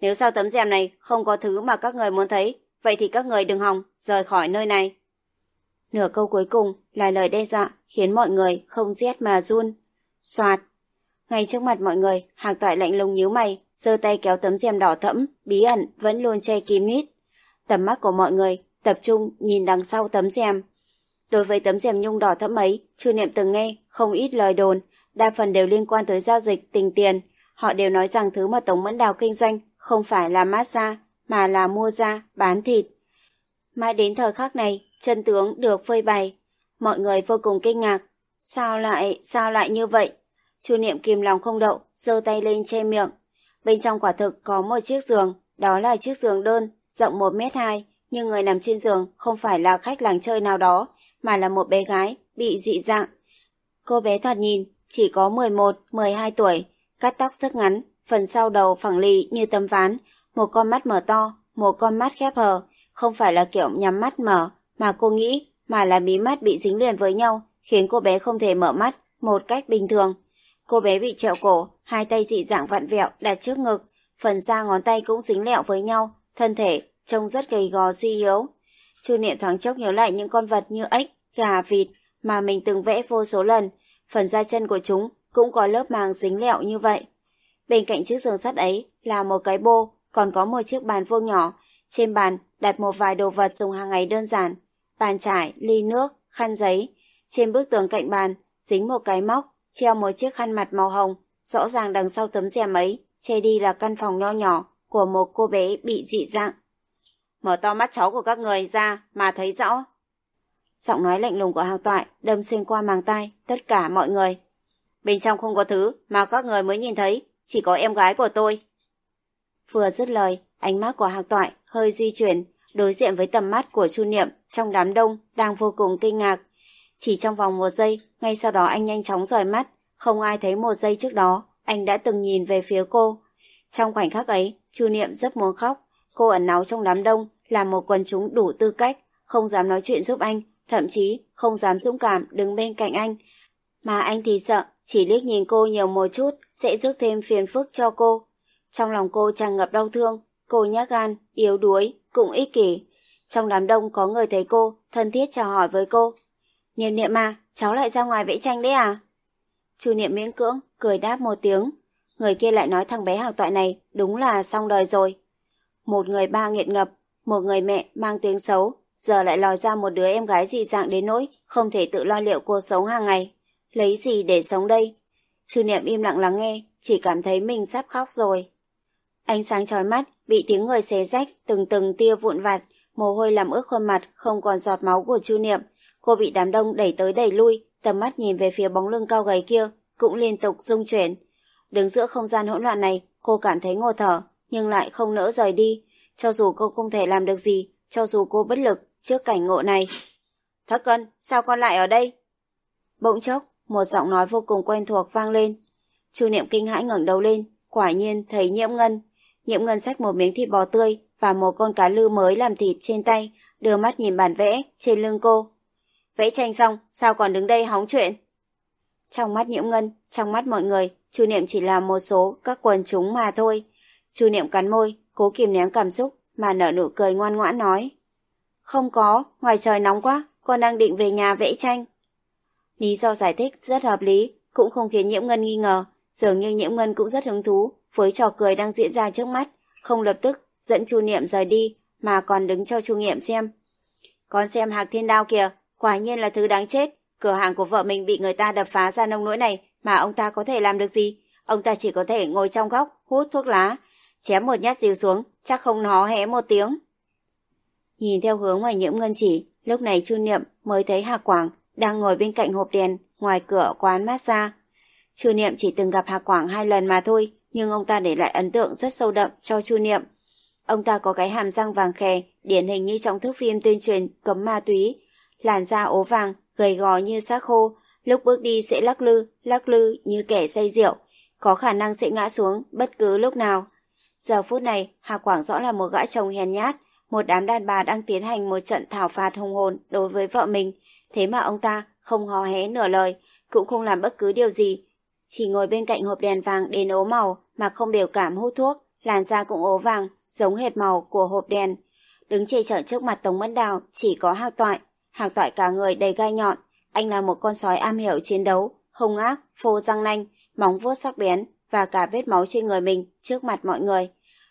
Nếu sau tấm rèm này không có thứ mà các người muốn thấy, vậy thì các người đừng hòng rời khỏi nơi này. Nửa câu cuối cùng là lời đe dọa khiến mọi người không rét mà run. Soạt! Ngay trước mặt mọi người, Hạc Toại lạnh lùng nhíu mày, giơ tay kéo tấm rèm đỏ thẫm, bí ẩn vẫn luôn che kín mít. Tầm mắt của mọi người tập trung nhìn đằng sau tấm rèm. Đối với tấm rèm nhung đỏ thẫm ấy, Chu Niệm từng nghe không ít lời đồn, đa phần đều liên quan tới giao dịch, tình tiền. Họ đều nói rằng thứ mà Tống Mẫn Đào kinh doanh không phải là massage, mà là mua da, bán thịt. Mãi đến thời khắc này, chân tướng được phơi bày. Mọi người vô cùng kinh ngạc. Sao lại, sao lại như vậy? Chu Niệm kìm lòng không đậu, giơ tay lên che miệng. Bên trong quả thực có một chiếc giường, đó là chiếc giường đơn, rộng 1 mét 2 nhưng người nằm trên giường không phải là khách làng chơi nào đó, mà là một bé gái, bị dị dạng. Cô bé thoạt nhìn, chỉ có 11, 12 tuổi, cắt tóc rất ngắn, phần sau đầu phẳng lì như tấm ván, một con mắt mở to, một con mắt khép hờ, không phải là kiểu nhắm mắt mở, mà cô nghĩ, mà là mí mắt bị dính liền với nhau, khiến cô bé không thể mở mắt một cách bình thường. Cô bé bị trẹo cổ, hai tay dị dạng vặn vẹo đặt trước ngực, phần da ngón tay cũng dính lẹo với nhau, thân thể trông rất gầy gò suy yếu. Chu Niệm thoáng chốc nhớ lại những con vật như ếch, gà, vịt mà mình từng vẽ vô số lần, phần da chân của chúng cũng có lớp màng dính lẹo như vậy. Bên cạnh chiếc giường sắt ấy là một cái bô, còn có một chiếc bàn vuông nhỏ. Trên bàn đặt một vài đồ vật dùng hàng ngày đơn giản, bàn trải, ly nước, khăn giấy. Trên bức tường cạnh bàn dính một cái móc, treo một chiếc khăn mặt màu hồng. Rõ ràng đằng sau tấm rèm ấy, che đi là căn phòng nho nhỏ của một cô bé bị dị dạng. Mở to mắt cháu của các người ra mà thấy rõ. Giọng nói lạnh lùng của hàng toại đâm xuyên qua màng tai tất cả mọi người. Bên trong không có thứ mà các người mới nhìn thấy, chỉ có em gái của tôi. Vừa dứt lời, ánh mắt của Hạc Toại hơi di chuyển, đối diện với tầm mắt của Chu Niệm trong đám đông đang vô cùng kinh ngạc. Chỉ trong vòng một giây, ngay sau đó anh nhanh chóng rời mắt, không ai thấy một giây trước đó, anh đã từng nhìn về phía cô. Trong khoảnh khắc ấy, Chu Niệm rất muốn khóc, cô ẩn náu trong đám đông, là một quần chúng đủ tư cách, không dám nói chuyện giúp anh, thậm chí không dám dũng cảm đứng bên cạnh anh. Mà anh thì sợ, chỉ liếc nhìn cô nhiều một chút sẽ rước thêm phiền phức cho cô. Trong lòng cô tràn ngập đau thương, cô nhát gan, yếu đuối, cũng ích kỷ. Trong đám đông có người thấy cô, thân thiết chào hỏi với cô. Niệm niệm à, cháu lại ra ngoài vẽ tranh đấy à? Chu niệm miễn cưỡng, cười đáp một tiếng. Người kia lại nói thằng bé hàng toại này đúng là xong đời rồi. Một người ba nghiện ngập, một người mẹ mang tiếng xấu, giờ lại lòi ra một đứa em gái dị dạng đến nỗi không thể tự lo liệu cuộc sống hàng ngày. Lấy gì để sống đây? Chư niệm im lặng lắng nghe, chỉ cảm thấy mình sắp khóc rồi. Ánh sáng trói mắt, bị tiếng người xé rách, từng từng tia vụn vặt, mồ hôi làm ướt khuôn mặt, không còn giọt máu của Chu Niệm. Cô bị đám đông đẩy tới đẩy lui, tầm mắt nhìn về phía bóng lưng cao gầy kia, cũng liên tục rung chuyển. Đứng giữa không gian hỗn loạn này, cô cảm thấy ngô thở, nhưng lại không nỡ rời đi. Cho dù cô không thể làm được gì, cho dù cô bất lực trước cảnh ngộ này. Thất cân, sao con lại ở đây? Bỗng chốc, một giọng nói vô cùng quen thuộc vang lên. Chu Niệm kinh hãi ngẩng đầu lên, quả nhiên thấy Nhiễm Ngân. Nhiễm Ngân xách một miếng thịt bò tươi và một con cá lư mới làm thịt trên tay, đưa mắt nhìn bản vẽ trên lưng cô. Vẽ tranh xong, sao còn đứng đây hóng chuyện? Trong mắt Nhiễm Ngân, trong mắt mọi người, Chu Niệm chỉ là một số các quần chúng mà thôi. Chu Niệm cắn môi, cố kìm nén cảm xúc mà nở nụ cười ngoan ngoãn nói. Không có, ngoài trời nóng quá, con đang định về nhà vẽ tranh. Lý do giải thích rất hợp lý, cũng không khiến Nhiễm Ngân nghi ngờ, dường như Nhiễm Ngân cũng rất hứng thú với trò cười đang diễn ra trước mắt, không lập tức dẫn Chu Niệm rời đi mà còn đứng cho Chu Niệm xem. Con xem Hạc Thiên Đao kìa, quả nhiên là thứ đáng chết, cửa hàng của vợ mình bị người ta đập phá ra nông nỗi này mà ông ta có thể làm được gì? Ông ta chỉ có thể ngồi trong góc hút thuốc lá, chém một nhát dìu xuống, chắc không nó hé một tiếng. Nhìn theo hướng ngoài nhiễm ngân chỉ, lúc này Chu Niệm mới thấy Hạc Quảng đang ngồi bên cạnh hộp đèn ngoài cửa quán massage. Chu Niệm chỉ từng gặp Hà Quảng hai lần mà thôi, nhưng ông ta để lại ấn tượng rất sâu đậm cho Chu Niệm. Ông ta có cái hàm răng vàng khè, điển hình như trong thước phim tuyên truyền cấm ma túy, làn da ố vàng, gầy gò như xác khô, lúc bước đi sẽ lắc lư, lắc lư như kẻ say rượu, có khả năng sẽ ngã xuống bất cứ lúc nào. Giờ phút này, Hà Quảng rõ là một gã chồng hèn nhát, một đám đàn bà đang tiến hành một trận thảo phạt hùng hồn đối với vợ mình, thế mà ông ta không hò hé nửa lời, cũng không làm bất cứ điều gì, chỉ ngồi bên cạnh hộp đèn vàng đến ố màu mà không biểu cảm hút thuốc, làn da cũng ố vàng, giống hệt màu của hộp đèn. Đứng chê chở trước mặt Tống Mẫn Đào chỉ có Hạc Toại, Hạc Toại cả người đầy gai nhọn, anh là một con sói am hiểu chiến đấu, hung ác, phô răng nanh, móng vuốt sắc bén và cả vết máu trên người mình trước mặt mọi người.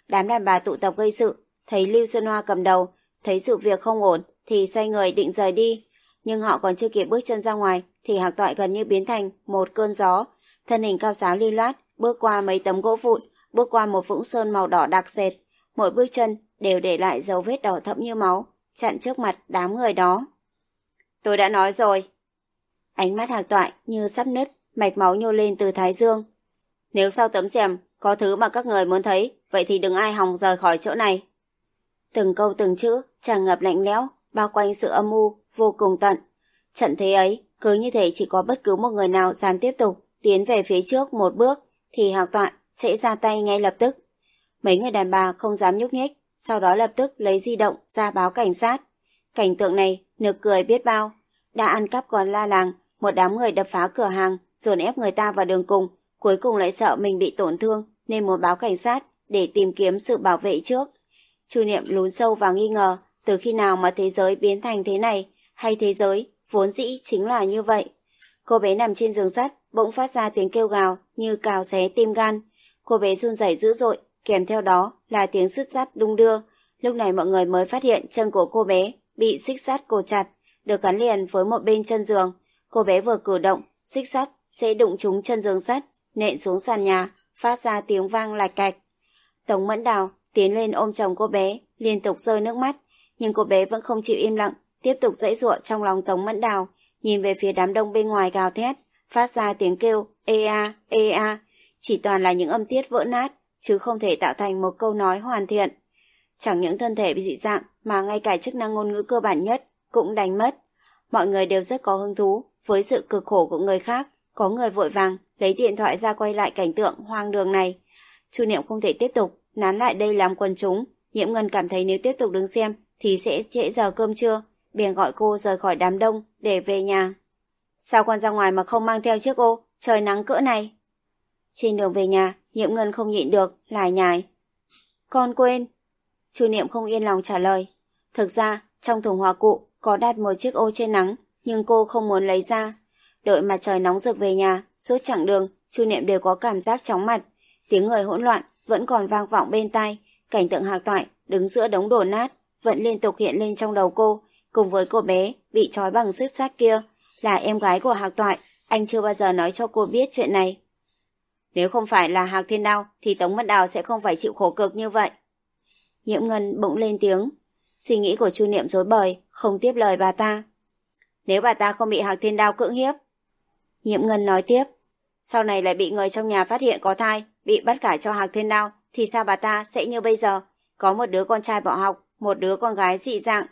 Đám đàn bà tụ tập gây sự, thấy Lưu Xuân Hoa cầm đầu, thấy sự việc không ổn thì xoay người định rời đi. Nhưng họ còn chưa kịp bước chân ra ngoài thì Hạc Toại gần như biến thành một cơn gió. Thân hình cao giáo lưu loát, bước qua mấy tấm gỗ vụn, bước qua một vũng sơn màu đỏ đặc sệt. Mỗi bước chân đều để lại dấu vết đỏ thẫm như máu, chặn trước mặt đám người đó. Tôi đã nói rồi. Ánh mắt Hạc Toại như sắp nứt, mạch máu nhô lên từ thái dương. Nếu sau tấm rèm có thứ mà các người muốn thấy, vậy thì đừng ai hòng rời khỏi chỗ này. Từng câu từng chữ tràn ngập lạnh lẽo, bao quanh sự âm u vô cùng tận. Trận thế ấy, cứ như thể chỉ có bất cứ một người nào dám tiếp tục tiến về phía trước một bước, thì Hạc Toại sẽ ra tay ngay lập tức. Mấy người đàn bà không dám nhúc nhích, sau đó lập tức lấy di động ra báo cảnh sát. Cảnh tượng này nực cười biết bao. Đã ăn cắp còn la làng, một đám người đập phá cửa hàng, dồn ép người ta vào đường cùng, cuối cùng lại sợ mình bị tổn thương nên muốn báo cảnh sát để tìm kiếm sự bảo vệ trước. Chu Niệm lún sâu và nghi ngờ từ khi nào mà thế giới biến thành thế này hay thế giới vốn dĩ chính là như vậy. Cô bé nằm trên giường sắt bỗng phát ra tiếng kêu gào như cào xé tim gan. Cô bé run rẩy dữ dội, kèm theo đó là tiếng sứt sắt đung đưa. Lúc này mọi người mới phát hiện chân của cô bé bị xích sắt cột chặt, được gắn liền với một bên chân giường. Cô bé vừa cử động, xích sắt sẽ đụng trúng chân giường sắt, nện xuống sàn nhà, phát ra tiếng vang lạch cạch. Tống Mẫn Đào tiến lên ôm chồng cô bé, liên tục rơi nước mắt, nhưng cô bé vẫn không chịu im lặng, tiếp tục dãy giụa trong lòng Tống Mẫn Đào, nhìn về phía đám đông bên ngoài gào thét, phát ra tiếng kêu ê a, ê a, chỉ toàn là những âm tiết vỡ nát, chứ không thể tạo thành một câu nói hoàn thiện. Chẳng những thân thể bị dị dạng mà ngay cả chức năng ngôn ngữ cơ bản nhất cũng đánh mất. Mọi người đều rất có hứng thú với sự cực khổ của người khác, có người vội vàng lấy điện thoại ra quay lại cảnh tượng hoang đường này. Chu Niệm không thể tiếp tục nán lại đây làm quần chúng, Nhiễm Ngân cảm thấy nếu tiếp tục đứng xem thì sẽ trễ giờ cơm trưa, bèn gọi cô rời khỏi đám đông để về nhà. Sao con ra ngoài mà không mang theo chiếc ô, trời nắng cỡ này? Trên đường về nhà, Nhiệm Ngân không nhịn được, lại nhải. Con quên. Chu Niệm không yên lòng trả lời. Thực ra, trong thùng hòa cụ có đặt một chiếc ô trên nắng, nhưng cô không muốn lấy ra. Đợi mà trời nóng rực về nhà, suốt chặng đường, Chu Niệm đều có cảm giác chóng mặt. Tiếng người hỗn loạn vẫn còn vang vọng bên tai, cảnh tượng hạc toại đứng giữa đống đổ nát vẫn liên tục hiện lên trong đầu cô, cùng với cô bé bị trói bằng xích sắt kia, là em gái của hạc toại, anh chưa bao giờ nói cho cô biết chuyện này. Nếu không phải là hạc thiên đao, thì Tống Mất Đào sẽ không phải chịu khổ cực như vậy. Nhiễm Ngân bỗng lên tiếng, suy nghĩ của Chu Niệm rối bời, không tiếp lời bà ta. Nếu bà ta không bị hạc thiên đao cưỡng hiếp. Nhiễm Ngân nói tiếp, sau này lại bị người trong nhà phát hiện có thai, bị bắt cải cho Hạc Thiên Đao, thì sao bà ta sẽ như bây giờ, có một đứa con trai bỏ học, một đứa con gái dị dạng.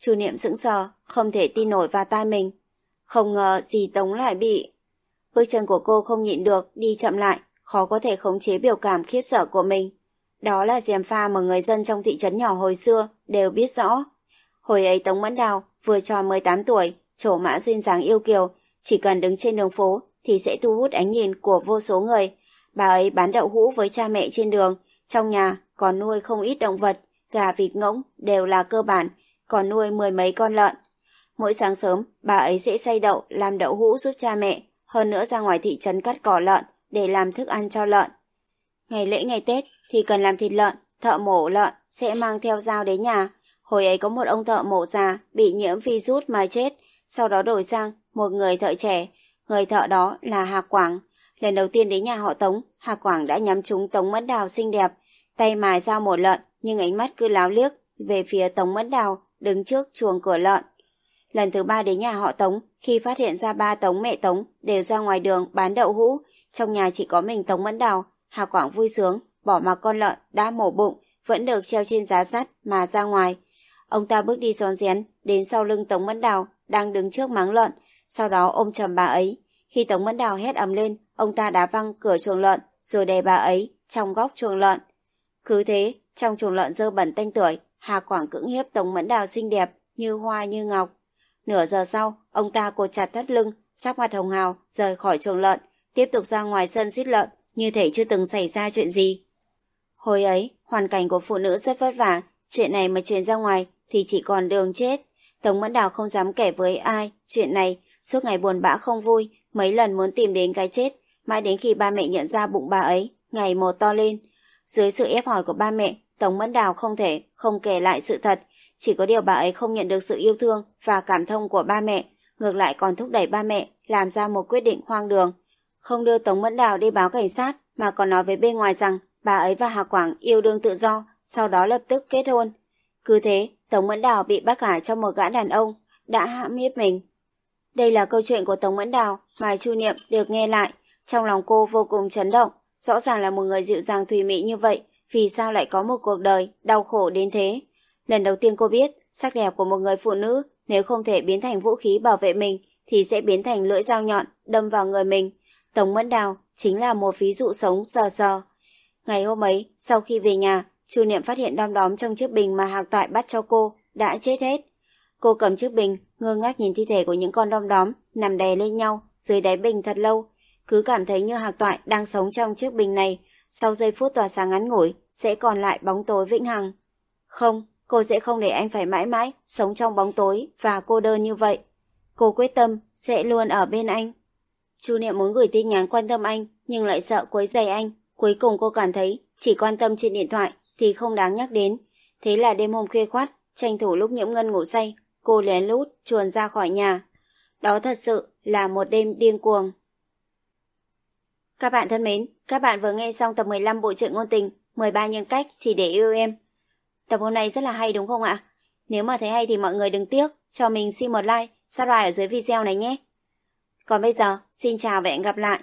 Chu Niệm sững sờ, không thể tin nổi vào tai mình. Không ngờ dì Tống lại bị... Bước chân của cô không nhịn được, đi chậm lại, khó có thể khống chế biểu cảm khiếp sợ của mình. Đó là gièm pha mà người dân trong thị trấn nhỏ hồi xưa đều biết rõ. Hồi ấy Tống Mẫn Đào vừa tròn 18 tuổi, trổ mã duyên dáng yêu kiều, chỉ cần đứng trên đường phố thì sẽ thu hút ánh nhìn của vô số người. Bà ấy bán đậu hũ với cha mẹ trên đường, trong nhà còn nuôi không ít động vật, gà vịt ngỗng đều là cơ bản, còn nuôi mười mấy con lợn. Mỗi sáng sớm, bà ấy sẽ xay đậu làm đậu hũ giúp cha mẹ, hơn nữa ra ngoài thị trấn cắt cỏ lợn để làm thức ăn cho lợn. Ngày lễ ngày Tết thì cần làm thịt lợn, thợ mổ lợn sẽ mang theo dao đến nhà. Hồi ấy có một ông thợ mổ già bị nhiễm virus mà chết, sau đó đổi sang một người thợ trẻ. Người thợ đó là Hà Quảng. Lần đầu tiên đến nhà họ Tống, Hà Quảng đã nhắm trúng Tống Mẫn Đào xinh đẹp, tay mài dao mổ lợn nhưng ánh mắt cứ láo liếc về phía Tống Mẫn Đào đứng trước chuồng cửa lợn. Lần thứ ba đến nhà họ Tống, khi phát hiện ra ba Tống mẹ Tống đều ra ngoài đường bán đậu hũ, trong nhà chỉ có mình Tống Mẫn Đào, Hà Quảng vui sướng, bỏ mặc con lợn đã mổ bụng, vẫn được treo trên giá sắt mà ra ngoài. Ông ta bước đi rón rén, đến sau lưng Tống Mẫn Đào, đang đứng trước máng lợn, sau đó ôm chầm bà ấy. Khi Tống Mẫn Đào hét ầm lên, ông ta đá văng cửa chuồng lợn, rồi đè bà ấy trong góc chuồng lợn. Cứ thế, trong chuồng lợn dơ bẩn tanh tuổi, Hà Quảng cưỡng hiếp Tống Mẫn Đào xinh đẹp, như hoa như ngọc. Nửa giờ sau, ông ta cột chặt thắt lưng, sắc mặt hồng hào, rời khỏi chuồng lợn, tiếp tục ra ngoài sân xít lợn, như thể chưa từng xảy ra chuyện gì. Hồi ấy, hoàn cảnh của phụ nữ rất vất vả, chuyện này mà truyền ra ngoài thì chỉ còn đường chết. Tống Mẫn Đào không dám kể với ai chuyện này, suốt ngày buồn bã không vui, mấy lần muốn tìm đến cái chết, mãi đến khi ba mẹ nhận ra bụng bà ấy, ngày một to lên. Dưới sự ép hỏi của ba mẹ, Tống Mẫn Đào không thể không kể lại sự thật, chỉ có điều bà ấy không nhận được sự yêu thương và cảm thông của ba mẹ, ngược lại còn thúc đẩy ba mẹ làm ra một quyết định hoang đường. Không đưa Tống Mẫn Đào đi báo cảnh sát mà còn nói với bên ngoài rằng bà ấy và Hà Quảng yêu đương tự do, sau đó lập tức kết hôn. Cứ thế, Tống Mẫn Đào bị bắt cả cho một gã đàn ông đã hãm hiếp mình. Đây là câu chuyện của Tống Mẫn Đào mà Chu Niệm được nghe lại. Trong lòng cô vô cùng chấn động. Rõ ràng là một người dịu dàng thùy mị như vậy, vì sao lại có một cuộc đời đau khổ đến thế? Lần đầu tiên cô biết, sắc đẹp của một người phụ nữ nếu không thể biến thành vũ khí bảo vệ mình thì sẽ biến thành lưỡi dao nhọn đâm vào người mình. Tống Mẫn Đào chính là một ví dụ sống sờ sờ. Ngày hôm ấy, sau khi về nhà, Chu Niệm phát hiện đom đóm trong chiếc bình mà Hạc Toại bắt cho cô đã chết hết. Cô cầm chiếc bình, ngơ ngác nhìn thi thể của những con đom đóm nằm đè lên nhau dưới đáy bình thật lâu, cứ cảm thấy như Hạc Toại đang sống trong chiếc bình này, sau giây phút tỏa sáng ngắn ngủi sẽ còn lại bóng tối vĩnh hằng. Không, cô sẽ không để anh phải mãi mãi sống trong bóng tối và cô đơn như vậy. Cô quyết tâm sẽ luôn ở bên anh. Chu Niệm muốn gửi tin nhắn quan tâm anh nhưng lại sợ quấy rầy anh. Cuối cùng cô cảm thấy chỉ quan tâm trên điện thoại thì không đáng nhắc đến. Thế là đêm hôm khuya khoát, tranh thủ lúc Nhiễm Ngân ngủ say, cô lén lút chuồn ra khỏi nhà. Đó thật sự là một đêm điên cuồng. Các bạn thân mến, các bạn vừa nghe xong tập 15 bộ truyện ngôn tình 13 nhân cách chỉ để yêu em. Tập hôm nay rất là hay đúng không ạ? Nếu mà thấy hay thì mọi người đừng tiếc, cho mình xin một like, subscribe ở dưới video này nhé. Còn bây giờ, xin chào và hẹn gặp lại.